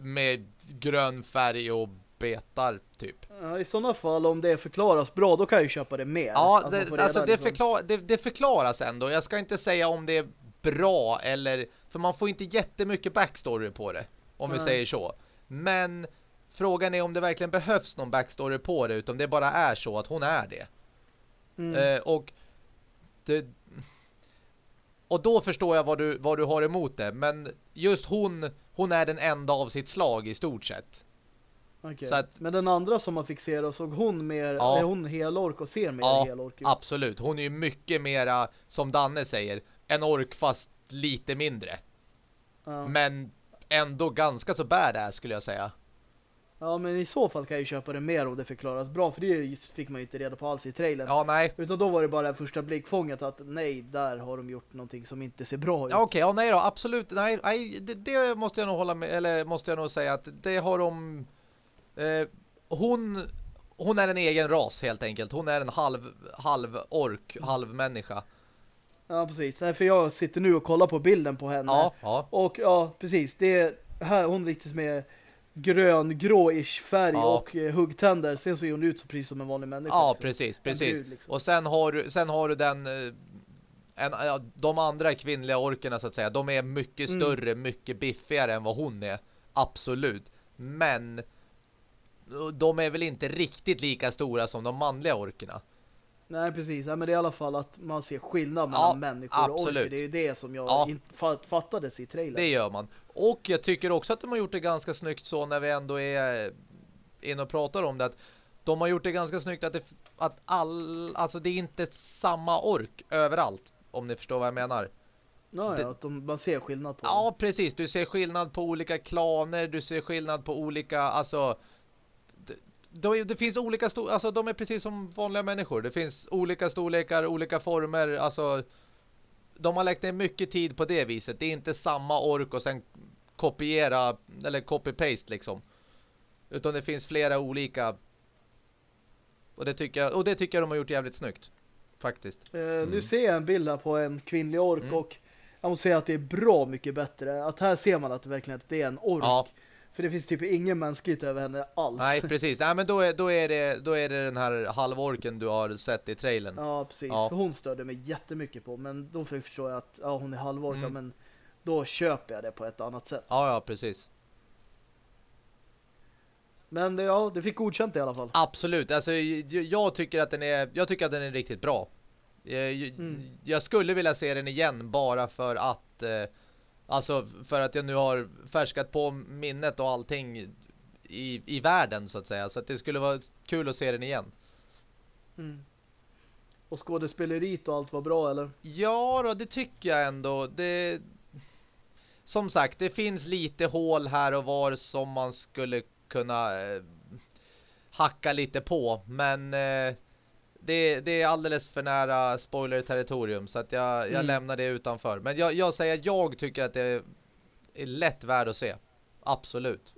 med grön färg och betar typ. Ja, I sådana fall, om det förklaras bra, då kan jag ju köpa det mer. Ja, det, alltså det, liksom- förklar, det, det förklaras ändå. Jag ska inte säga om det är bra eller för man får inte jättemycket backstory på det om vi Nej. säger så. Men frågan är om det verkligen behövs någon backstory på det utan det bara är så att hon är det. Mm. Eh, och det, och då förstår jag vad du, vad du har emot det. Men just hon, hon är den enda av sitt slag i stort sett. Okej. så att- Men den andra som man fick se då, såg hon mer, Ja. är hon helork och ser mer Ja, helork ut? Absolut. Hon är ju mycket mera, som Danne säger, en ork fast lite mindre. Ja. Men ändå ganska så badass skulle jag säga. ja, men i så fall kan jag ju köpa det mer om det förklaras bra, för det fick man ju inte reda på alls i trailern. Ja, nej. Utan då var det bara det första blickfånget att nej, där har de gjort någonting som inte ser bra ut. Ja, okej. Ja, nej då. Absolut. Nej, nej det, det måste jag nog hålla med, eller måste jag nog säga att det har de... Eh, hon, hon är en egen ras helt enkelt. Hon är en halv, halv ork, halv människa. Ja, precis. För jag sitter nu och kollar på bilden på henne. Ja, ja. Och ja, precis. Det är här hon riktigt med grön, grå-ish färg Ja. och eh, huggtänder. Sen ser hon ut så precis som en vanlig människa. Ja, liksom. precis, precis. brud, liksom. Och sen har du, sen har du den eh, en, de andra kvinnliga orkerna så att säga, de är mycket Mm. större, mycket biffigare än vad hon är. Absolut. Men de är väl inte riktigt lika stora som de manliga orkerna. Nej, precis. Nej, men det är i alla fall att man ser skillnad mellan Ja, människor och absolut. orker. Det är ju det som jag Ja. fattades i trailern. Det gör man. Och jag tycker också att de har gjort det ganska snyggt så när vi ändå är inne och pratar om det att de har gjort det ganska snyggt att det, att all, alltså det är inte samma ork överallt om ni förstår vad jag menar. Ja, det- ja, att de, man ser skillnad på Ja, precis. Du ser skillnad på olika klaner, du ser skillnad på olika, alltså det, det, finns olika stor, alltså de är precis som vanliga människor. Det finns olika storlekar, olika former, alltså de har lagt ner mycket tid på det viset. Det är inte samma ork och sen kopiera eller copy-paste liksom. Utan det finns flera olika och det tycker jag, och det tycker jag de har gjort jävligt snyggt. Faktiskt. Eh, Nu ser jag en bild här på en kvinnlig ork Mm. och jag måste säga att det är bra mycket bättre. Att här ser man att det verkligen att det är en ork. Ja. För det finns typ ingen mänskligt över henne alls. Nej, precis. Nej, men då är, då är det då är det den här halvorken du har sett i trailern. Ja, precis. Ja. För hon störde mig jättemycket på. Men då förstår jag att ja, hon är halvorka. Mm. Men då köper jag det på ett annat sätt. Ja, ja, precis. Men ja, det fick godkänt i alla fall. Absolut. Alltså, jag, tycker att den är jag tycker att den är riktigt bra. Jag, jag- Mm. jag skulle vilja se den igen bara för att eh, alltså för att jag nu har färskat på minnet och allting i, i världen så att säga. Så att det skulle vara kul att se den igen. Mm. Och skådespeleriet och allt var bra, eller? Ja då, det tycker jag ändå. Det, som sagt, det finns lite hål här och var som man skulle kunna eh, hacka lite på. Men eh, det, det är alldeles för nära spoiler-territorium så att jag, jag Mm. lämnar det utanför. Men jag, jag säger att jag tycker att det är lätt värd att se. Absolut.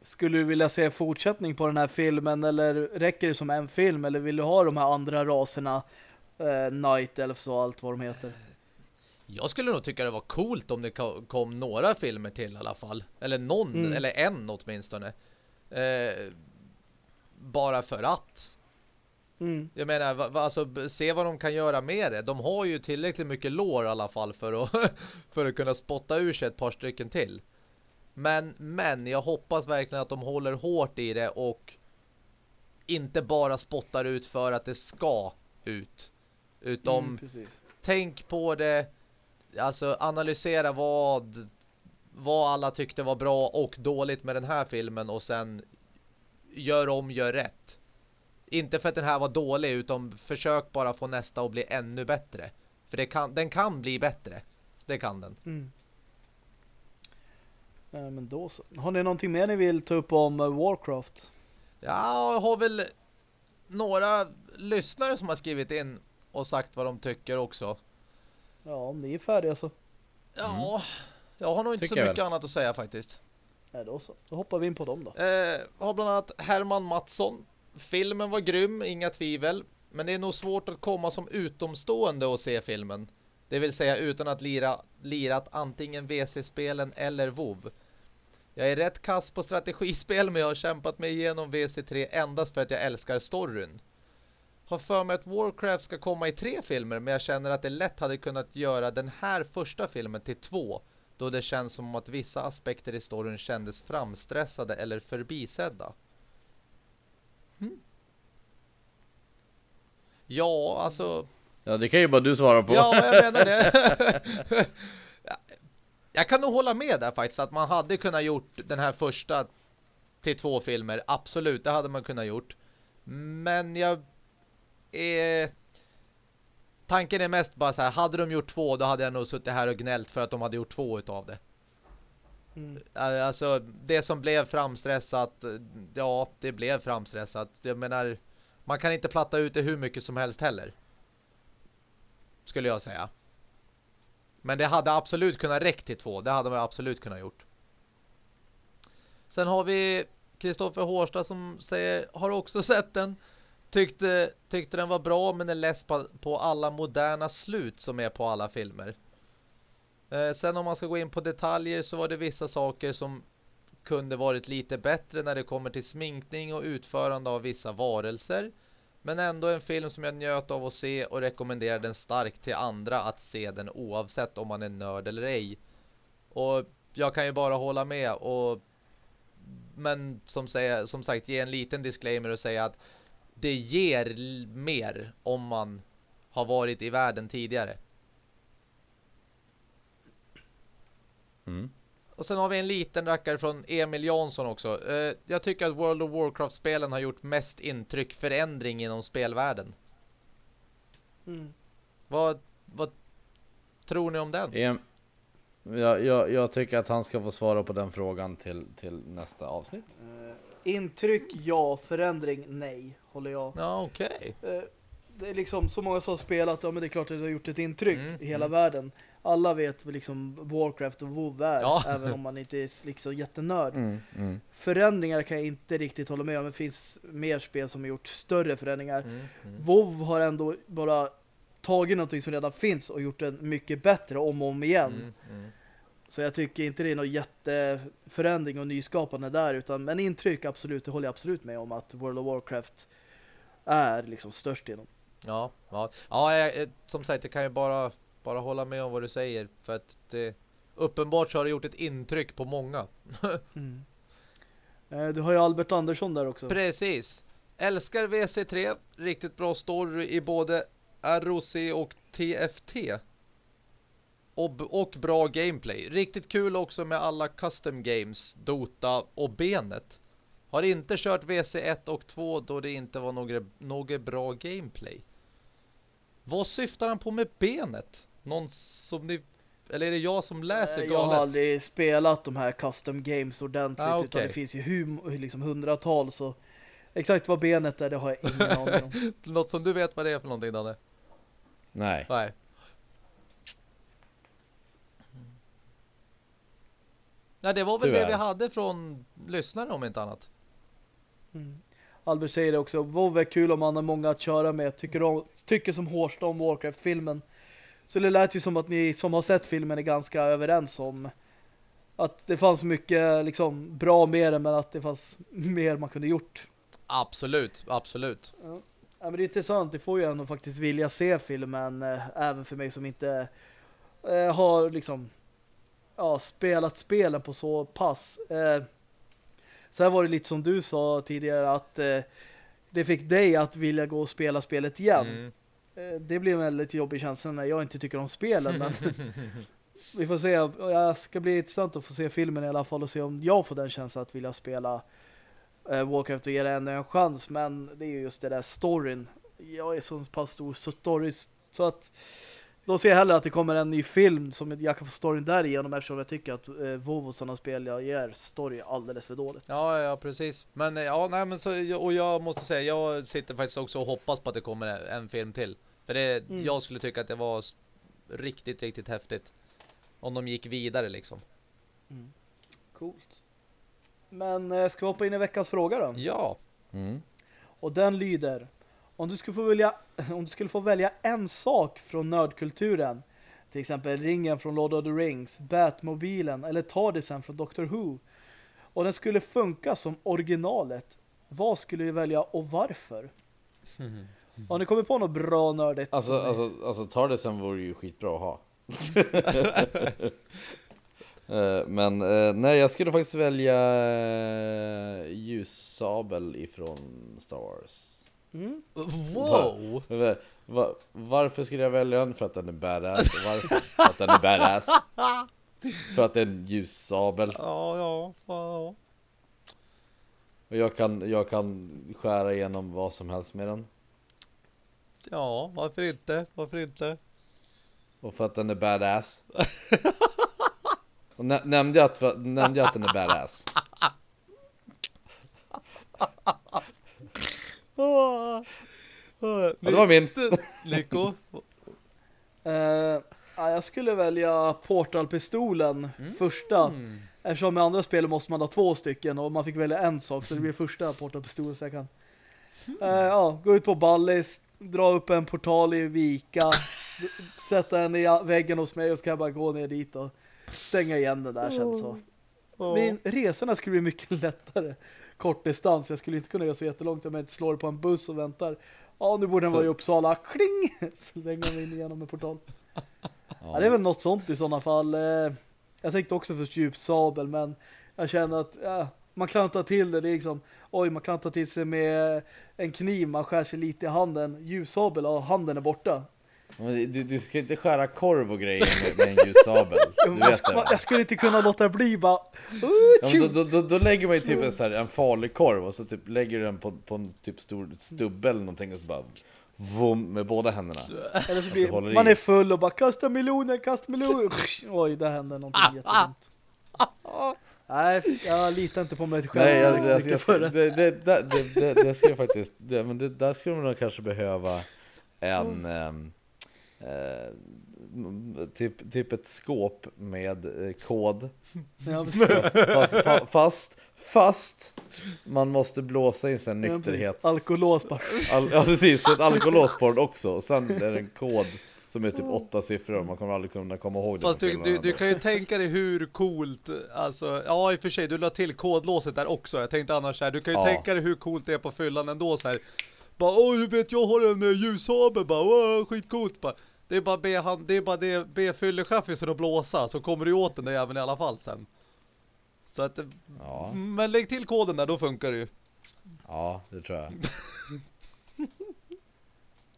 Skulle du vilja se fortsättning på den här filmen eller räcker det som en film eller vill du ha de här andra raserna eh, Night Elves och allt vad de heter? Jag skulle nog tycka det var coolt om det ko- kom några filmer till i alla fall. Eller någon, Mm. eller en åtminstone. Eh, bara för att. Mm. Jag menar, va, va, alltså, se vad de kan göra med det. De har ju tillräckligt mycket lår i alla fall för att, för att kunna spotta ur sig ett par stycken till. Men, men jag hoppas verkligen att de håller hårt i det och inte bara spottar ut för att det ska ut. Utom Mm, tänk på det, alltså analysera vad, vad alla tyckte var bra och dåligt med den här filmen och sen gör om, gör rätt. Inte för att den här var dålig utan försök bara få nästa att bli ännu bättre. För det kan, den kan bli bättre. Det kan den. Mm. Ja, men då så. Har ni någonting mer ni vill ta upp om eh, Warcraft? Ja, jag har väl några lyssnare som har skrivit in och sagt vad de tycker också. Ja, om ni är färdiga så. Ja, jag har nog inte Tycker så mycket annat att säga faktiskt. Nej, då så. Då hoppar vi in på dem då. Eh, har bland annat Herman Mattsson. Filmen var grym, inga tvivel. Men det är nog svårt att komma som utomstående och se filmen. Det vill säga utan att lira, lirat antingen WC-spelen eller WoW. Jag är rätt kass på strategispel men jag har kämpat mig igenom WC3 endast för att jag älskar storyn. Har för mig att Warcraft ska komma i tre filmer men jag känner att det lätt hade kunnat göra den här första filmen till två. Då det känns som att vissa aspekter i storyn kändes framstressade eller förbisedda. Hmm. Ja, alltså... Ja, det kan ju bara du svara på. Ja, jag menar det. Ja, jag kan nog hålla med där faktiskt att man hade kunnat gjort den här första till två filmer. Absolut, det hade man kunnat gjort. Men jag är... Tanken är mest bara så här, hade de gjort två då hade jag nog suttit här och gnällt för att de hade gjort två utav det. Mm. Alltså, det som blev framstressat, ja, det blev framstressat. Jag menar, man kan inte platta ut det hur mycket som helst heller. Skulle jag säga. Men det hade absolut kunnat räcka till två. Det hade man absolut kunnat gjort. Sen har vi Kristoffer Hårsta som säger, har också sett den. Tyckte, tyckte den var bra men är less på, på alla moderna slut som är på alla filmer. Eh, sen om man ska gå in på detaljer så var det vissa saker som kunde varit lite bättre när det kommer till sminkning och utförande av vissa varelser. Men ändå en film som jag njöt av att se och rekommenderar den starkt till andra att se den oavsett om man är nörd eller ej. Och jag kan ju bara hålla med och men som, säger, som sagt ge en liten disclaimer och säga att det ger mer om man har varit i världen tidigare. Mm. Och sen har vi en liten rackare från Emil Jansson också. Eh, jag tycker att World of Warcraft-spelen har gjort mest intryck förändring inom spelvärlden. Mm. Vad, vad tror ni om den? Em, jag, jag, jag tycker att han ska få svara på den frågan till, till nästa avsnitt. Eh, intryck, ja. Förändring, nej. Håller jag. Ja, okej. Eh, det är liksom så många som har spelat, ja men det är klart att det har gjort ett intryck Mm, i hela mm. världen. Alla vet liksom Warcraft och WoW är, Ja. även om man inte är liksom jättenörd. Mm, mm. Förändringar kan jag inte riktigt hålla med om. Det finns mer spel som har gjort större förändringar. Mm, mm. WoW har ändå bara tagit någonting som redan finns och gjort den mycket bättre om och om igen. Mm, mm. Så jag tycker inte det är någon jätteförändring och nyskapande där utan men intryck absolut, det håller jag absolut med om att World of Warcraft är liksom störst inom. Ja, ja. ja jag, eh, som sagt, jag kan ju bara, bara hålla med om vad du säger. För att det, uppenbart så har det gjort ett intryck på många. Mm. Eh, Du har ju Albert Andersson där också. Precis. Älskar WC3. Riktigt bra story i både ROC och TFT. Och, och bra gameplay. Riktigt kul också med alla custom games, Dota och benet. Har inte kört WC1 och 2 då det inte var några, några bra gameplay. Vad syftar han på med benet? Någon som ni... Eller är det jag som läser Eh, Jag har galet? aldrig spelat de här custom games ordentligt Ah, utan okej. det finns ju hum liksom hundratals så exakt vad benet är det har jag ingen aning om. Något som du vet vad det är för någonting, Danne? Nej. Nej. Nej, det var väl det Tyvärr. vi hade från lyssnare om inte annat. Mm. Albert säger det också. WoW är kul om man har många att köra med. Tycker, om, tycker som Hårsta om Warcraft-filmen. Så det lät ju som att ni som har sett filmen är ganska överens om att det fanns mycket liksom bra med den men att det fanns mer man kunde gjort. Absolut, absolut. Ja, men det är intressant. Det får ju ändå faktiskt vilja se filmen eh, även för mig som inte eh, har liksom ja, spelat spelen på så pass. Eh, så här var det lite som du sa tidigare att eh, det fick dig att vilja gå och spela spelet igen. Mm. Eh, det blir en väldigt jobbig känsla när jag inte tycker om spelen men vi får se. Jag ska bli intressant att få se filmen i alla fall och se om jag får den känslan att vilja spela eh, Warcraft och ge det ännu en chans men det är ju just det där storyn. Jag är så pass stor så story så att då ser jag hellre att det kommer en ny film som jag kan få storyn därigenom eftersom jag tycker att eh, sådana spel jag ger story alldeles för dåligt. Ja, ja, precis. Men eh, ja, nej, men så, och jag måste säga, jag sitter faktiskt också och hoppas på att det kommer en film till. För det, Mm. jag skulle tycka att det var riktigt, riktigt häftigt. Om de gick vidare liksom. Coolt. Men eh, ska vi hoppa in i veckans fråga då? Ja. Mm. Och den lyder om du skulle få välja om du skulle få välja en sak från nördkulturen till exempel ringen från Lord of the Rings, Batmobilen eller Tardisen från Doctor Who och den skulle funka som originalet vad skulle du välja och varför? Har ni kommit på något bra nördigt? Alltså, alltså, alltså Tardisen vore ju skitbra att ha. Eh, Men eh, nej, jag skulle faktiskt välja eh, ljussabel ifrån Star Wars. Mm? Wow! Va- va- varför skulle jag välja den? För att den är badass. Varför? För att den är badass. För att det är en ljussabel. Ja, ja, ja. Och jag kan, jag kan skära igenom vad som helst med den. Ja, varför inte? Varför inte? Och för att den är badass. Och nä- nämnde, jag att, nämnde jag att den är badass? Ja, det var min. Lycko. Eh, ja, jag skulle välja Portalpistolen första Eftersom med andra spel måste man ha två stycken och man fick välja en sak så det blir första portalpistolen så jag kan eh, ja, gå ut på Ballis, dra upp en portal i Vika, sätta den i väggen hos mig och så kan jag bara gå ner dit och stänga igen den där sen så. Min resorna skulle bli mycket lättare. Kort distans, jag skulle inte kunna göra så jättelångt om jag inte slår på en buss och väntar. Ja, nu borde den Så- vara i Uppsala. Kling! Jag mig in igenom en portal. Ja, det är väl något sånt i sådana fall. Eh, Jag tänkte också först djupsabel, men jag känner att ja, man klantar till det. Det är liksom, oj, man klantar till sig med en kniv, man skär sig lite i handen. Ljussabel, ja, handen är borta. Du, du ska inte skära korv och grejer med, med en ljussabel. Jag, skulle inte kunna låta bli bara... Uh, Ja, då, då, då, då lägger man ju typ en, så här, en farlig korv och så typ lägger du den på, på en typ stor stubbe eller någonting och så bara vom med båda händerna. Eller så blir, i. man är full och bara kasta miljoner, kasta miljoner. Oj, där hände någonting jättedumt. Nej, jag litar inte på mig själv. Nej, jag, jag, jag, det. det, det, det, det, det, det skulle jag faktiskt, det, men det, där skulle man kanske behöva en ehm, eh, typ, typ ett skåp med eh, kod Ja, fast, fast, fast, fast man måste blåsa in sen Ja, nykterhets... Alkolås bara. Al ja precis, ett alkolåsport också. Och sen är det en kod som är typ åtta siffror och man kommer aldrig kunna komma ihåg det du, du, du kan ju tänka dig hur coolt, alltså, ja i och för sig, du la till kodlåset där också. Jag tänkte annars här, du kan ju Ja. tänka dig hur coolt det är på fyllan ändå så här. Bara, åh du vet jag har en uh, ljussabel, bara, åh skitcoolt bara. Det är bara be han, det är bara det, be fyllechaffisen att blåsa, så kommer du åt den där jäveln i alla fall sen. Så att, Ja, men lägg till koden där, då funkar det ju. ja, det tror jag.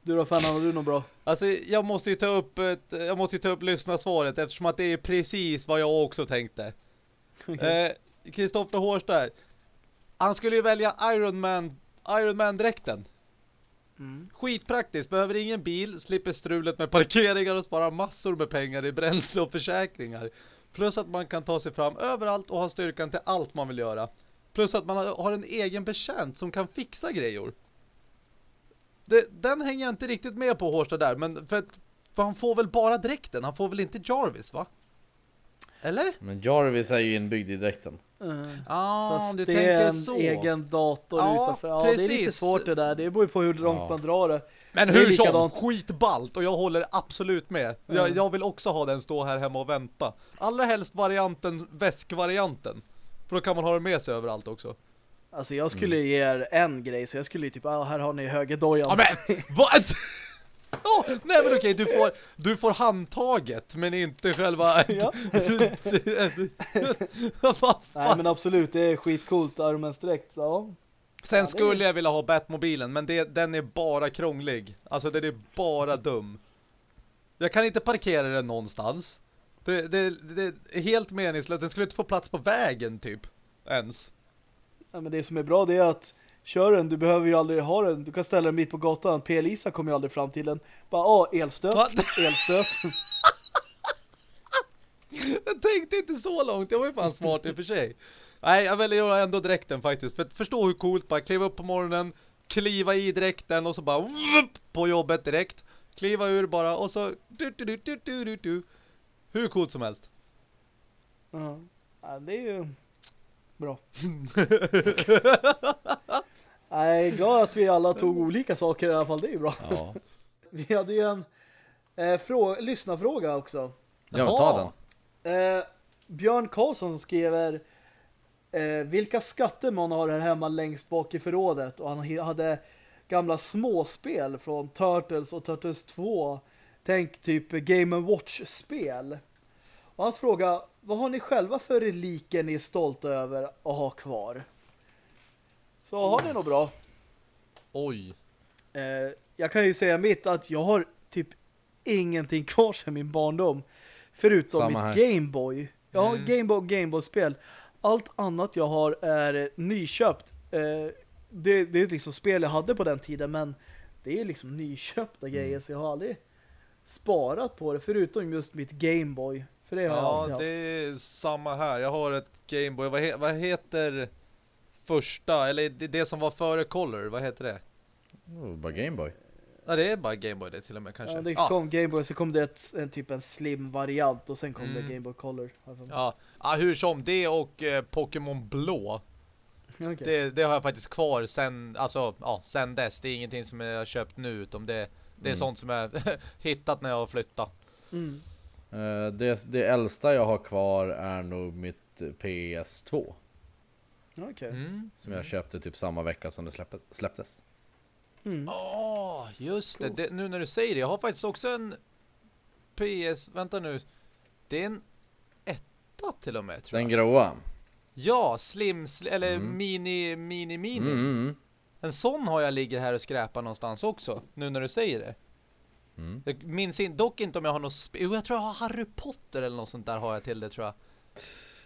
Du då fan, har du något bra? Alltså jag måste ju ta upp ett, jag måste ju ta upp lyssnarsvaret eftersom att det är precis vad jag också tänkte. Eh, Kristoffer Hårst där. Han skulle ju välja Iron Man, Iron Man-dräkten. Mm. Skitpraktiskt, behöver ingen bil, slipper strulet med parkeringar och sparar massor med pengar i bränsle och försäkringar. Plus att man kan ta sig fram överallt och ha styrkan till allt man vill göra. Plus att man har- en egen betjänt som kan fixa grejer. Det, den hänger jag inte riktigt med på Hårsta där, men för, att, för han får väl bara dräkten, han får väl inte Jarvis va? Eller? Men Jarvis är ju inbyggd i dräkten. Mm. Ja, Fast du det tänker är en så. egen dator Ja, utanför. Ja, det är lite precis. svårt det där. Det beror ju på hur långt Ja. man drar det. Men Det är hur som, likadant. skitballt och jag håller absolut med. Jag, Mm. jag vill också ha den stå här hemma och vänta. Allra helst varianten, väskvarianten. För då kan man ha den med sig överallt också. Alltså jag skulle Mm. ge er en grej så jag skulle ju typ, ah, här har ni högerdojan. Ja men, vad? Ja! Nej men okej, du får, du får handtaget men inte själva... Ja. Nej men absolut, det är skitcoolt. Armens direkt, ja. Sen skulle jag vilja ha Batmobilen men det, den är bara krånglig. Alltså den är bara dum. Jag kan inte parkera den någonstans. Det, det, det är helt meningslöst. Den skulle inte få plats på vägen typ. Ens. Ja, men det som är bra det är att kör den, du behöver ju aldrig ha den. Du kan ställa den mitt på gatan. P-Lisa kommer ju aldrig fram till den. Bara, ah, elstöt, elstöt. Jag tänkte inte så långt. Jag var ju fan smart i och för sig. Nej, jag väljer ändå dräkten faktiskt. För att förstå hur coolt. Bara kliva upp på morgonen, kliva i dräkten och så bara whoop, på jobbet direkt. Kliva ur bara och så du, du, du. Hur coolt som helst. Ja, det är ju bra. Jag är glad att vi alla tog olika saker i alla fall. Det är ju bra. Ja, Vi hade ju en eh, frå- lyssnarfråga också. ja ta den. Eh, Björn Karlsson skriver eh, vilka skatter man har här hemma längst bak i förrådet och han hade gamla småspel från Turtles och Turtles 2 tänk typ Game Watch-spel och hans fråga vad har ni själva för reliker ni är stolta över att ha kvar? Så har ni något bra? Oj. Eh, jag kan ju säga mitt att jag har typ ingenting kvar sedan min barndom. Förutom Samma mitt. Gameboy. Jag har Mm. Gameboy och Gameboy-spel. Allt annat jag har är nyköpt. Eh, det, det är liksom spel jag hade på den tiden men det är liksom nyköpta Mm. grejer så jag har aldrig sparat på det förutom just mitt Gameboy. För det har jag Ja, alltid haft. det är samma här. Jag har ett Gameboy. Vad, he vad heter första, eller det, det som var före Color, vad heter det? Oh, bara Gameboy. Ja, det är bara Gameboy det till och med kanske. Ja, det kom Gameboy så kom det ett, en typ en slim-variant och sen kom Mm. det Gameboy Color. Ja. ja, hur som, det och eh, Pokémon Blå. Okej. Det, det har jag faktiskt kvar sen, alltså, ja, sen dess. Det är ingenting som jag har köpt nu, utom det, det är Mm. sånt som jag hittat när jag har flyttat. Mm. Eh, det, det äldsta jag har kvar är nog mitt eh, PS2. Okej. Mm. Som jag köpte typ samma vecka som det släppes, släpptes. Mm. Ja, just det. Cool. det. Nu när du säger det, jag har faktiskt också en PS, vänta nu. Det är en etta till och med tror Den jag. gråa. Ja, slim, sli, eller Mm. mini, mini, mini. Mm, mm, En sån har jag ligger här och skräpar någonstans också, nu när du säger det. mm. Jag minns in, dock inte om jag har något Jo, jag tror jag har Harry Potter eller något sånt där har jag till det tror jag.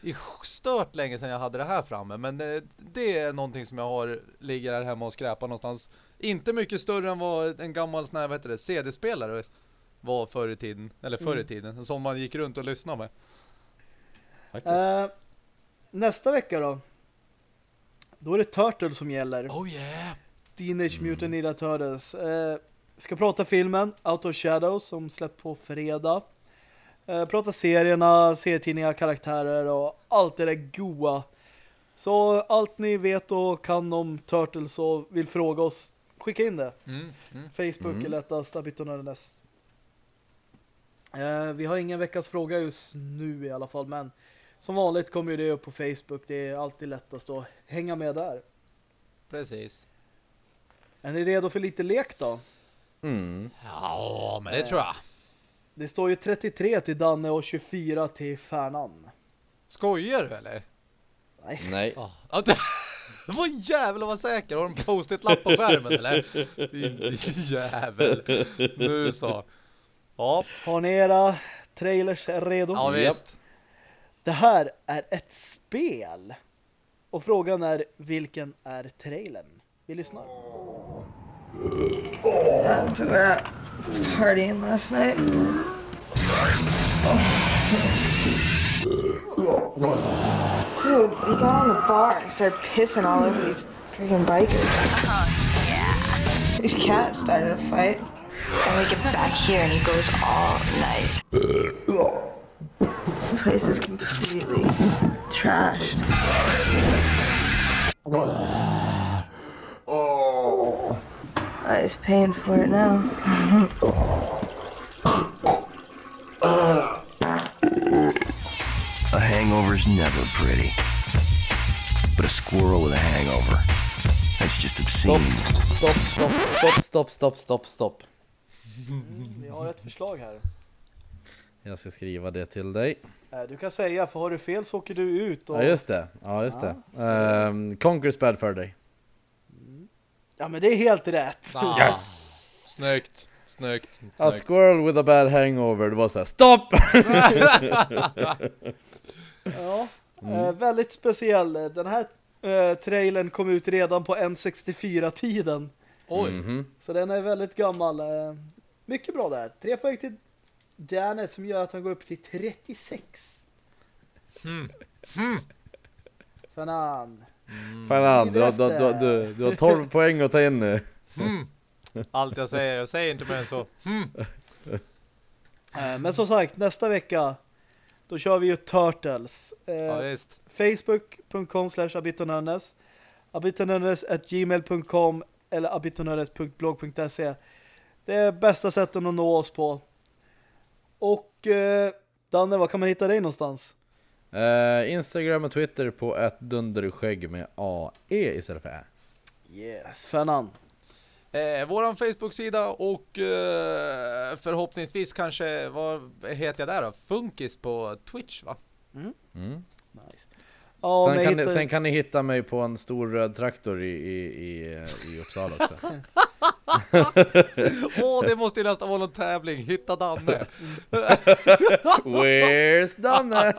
Det är stört länge sedan jag hade det här framme, men det, det är någonting som jag har, ligger här hemma och skräpar någonstans. Inte mycket större än vad en gammal sån här, vad heter det, CD-spelare var förr i tiden. Eller förr i Mm. tiden, en sån man gick runt och lyssnade med. Eh, nästa vecka då. Då är det Turtle som gäller. Oh yeah! Teenage Mm. Mutant Ninja Turtles. Eh, ska prata filmen Out of Shadows som släpps på fredag. Eh, prata serierna, serietidningar, karaktärer och allt det där goa. Så allt ni vet och kan om Turtles och vill fråga oss, skicka in det. Mm, mm. Facebook Mm. är lättast, Abitonördenes. Eh, vi har ingen veckans fråga just nu i alla fall, men som vanligt kommer ju det upp på Facebook. Det är alltid lättast att hänga med där. Precis. Är ni redo för lite lek då? Mm. Ja, men det tror jag. Det står ju 33 till Danne och 24 till Färnan. Skojar du eller? Nej. Nej. Ja, det det var jävla vad säker. Har du en post-it-lapp på skärmen eller? Din jävel. Nu så. Ja, Har ni era trailers redo? ja visst. Det här är ett spel. Och frågan är, vilken är trailern? Vi lyssnar. We were out partying last night. Dude, he got on the bar and started pissing all over these freaking bikers. His cat started a fight. And we get back here and he goes all night. The place is completely trashed. I was paying for it now. A hangover's never pretty. But a squirrel with a hangover, that's just Stopp, obscene. stopp, stopp, stopp, stopp, stopp, stopp, stopp. Mm, jag har ett förslag här. Jag ska skriva det till dig. Eh, Du kan säga, för har du fel så åker du ut. Och... Ja just det, ja just Ja, det. Um, Conquer's Bad Fur Day. Ja men det är helt rätt. Ah, Snyggt. Snyggt. A squirrel with a bad hangover. Det var såhär STOP! Ja, Mm. eh, väldigt speciell. Den här eh, trailern kom ut redan på N64-tiden. Oj. Mhm. Så den är väldigt gammal. Eh, mycket bra där. Tre poäng till Danne som gör att han går upp till 36. Mm. Fanan. Fan, du, har- du, du, du, du har 12 poäng att ta in nu. Mm. Allt jag säger, jag säger inte mer än så. Mm. Eh, men som sagt, nästa vecka då kör vi ju Turtles. Eh, Ja. Facebook.com slash abitonörnes abitonörnes at gmail.com eller abitonörnes.blog.se Det är bästa sätten att nå oss på. Och eh, Danne, var kan man hitta dig någonstans? Eh, Instagram och Twitter på ett dunderskägg med AE istället för Ä. Yes, fanan. Eh, våran Facebook-sida och eh, förhoppningsvis kanske, vad heter jag där då? Funkis på Twitch va? Mm. Nice. Ja, sen, kan hittar- ni, sen kan ni hitta mig på en stor röd traktor i, i, i, eh, i Uppsala också. Åh, det måste ju nästan vara någon tävling. Hitta Danne. Where's Danne?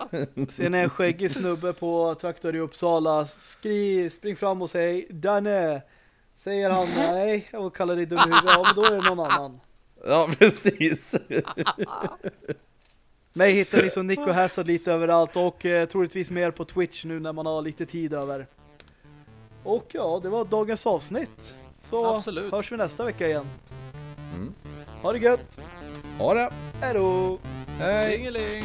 Ser ni en skäggig snubbe på traktor i Uppsala, skri, spring fram och säg Danne. Säger han nej och kallar dig dum i huvudet, ja men då är det någon annan. ja, precis. Mig hittar ni som Nico Hassad lite överallt och eh, troligtvis mer på Twitch nu när man har lite tid över. Och ja, det var dagens avsnitt. Så Absolut. hörs vi nästa vecka igen. Mm. Ha det gött! Ha det! Hej då! Hej!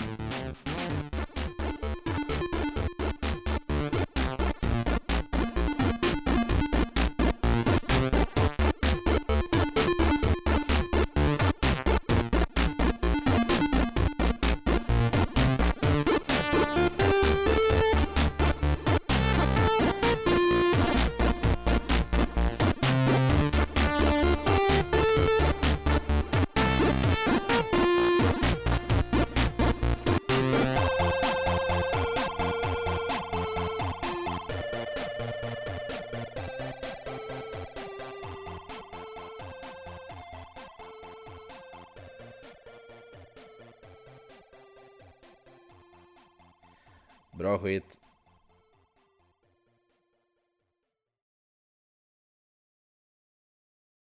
Skit.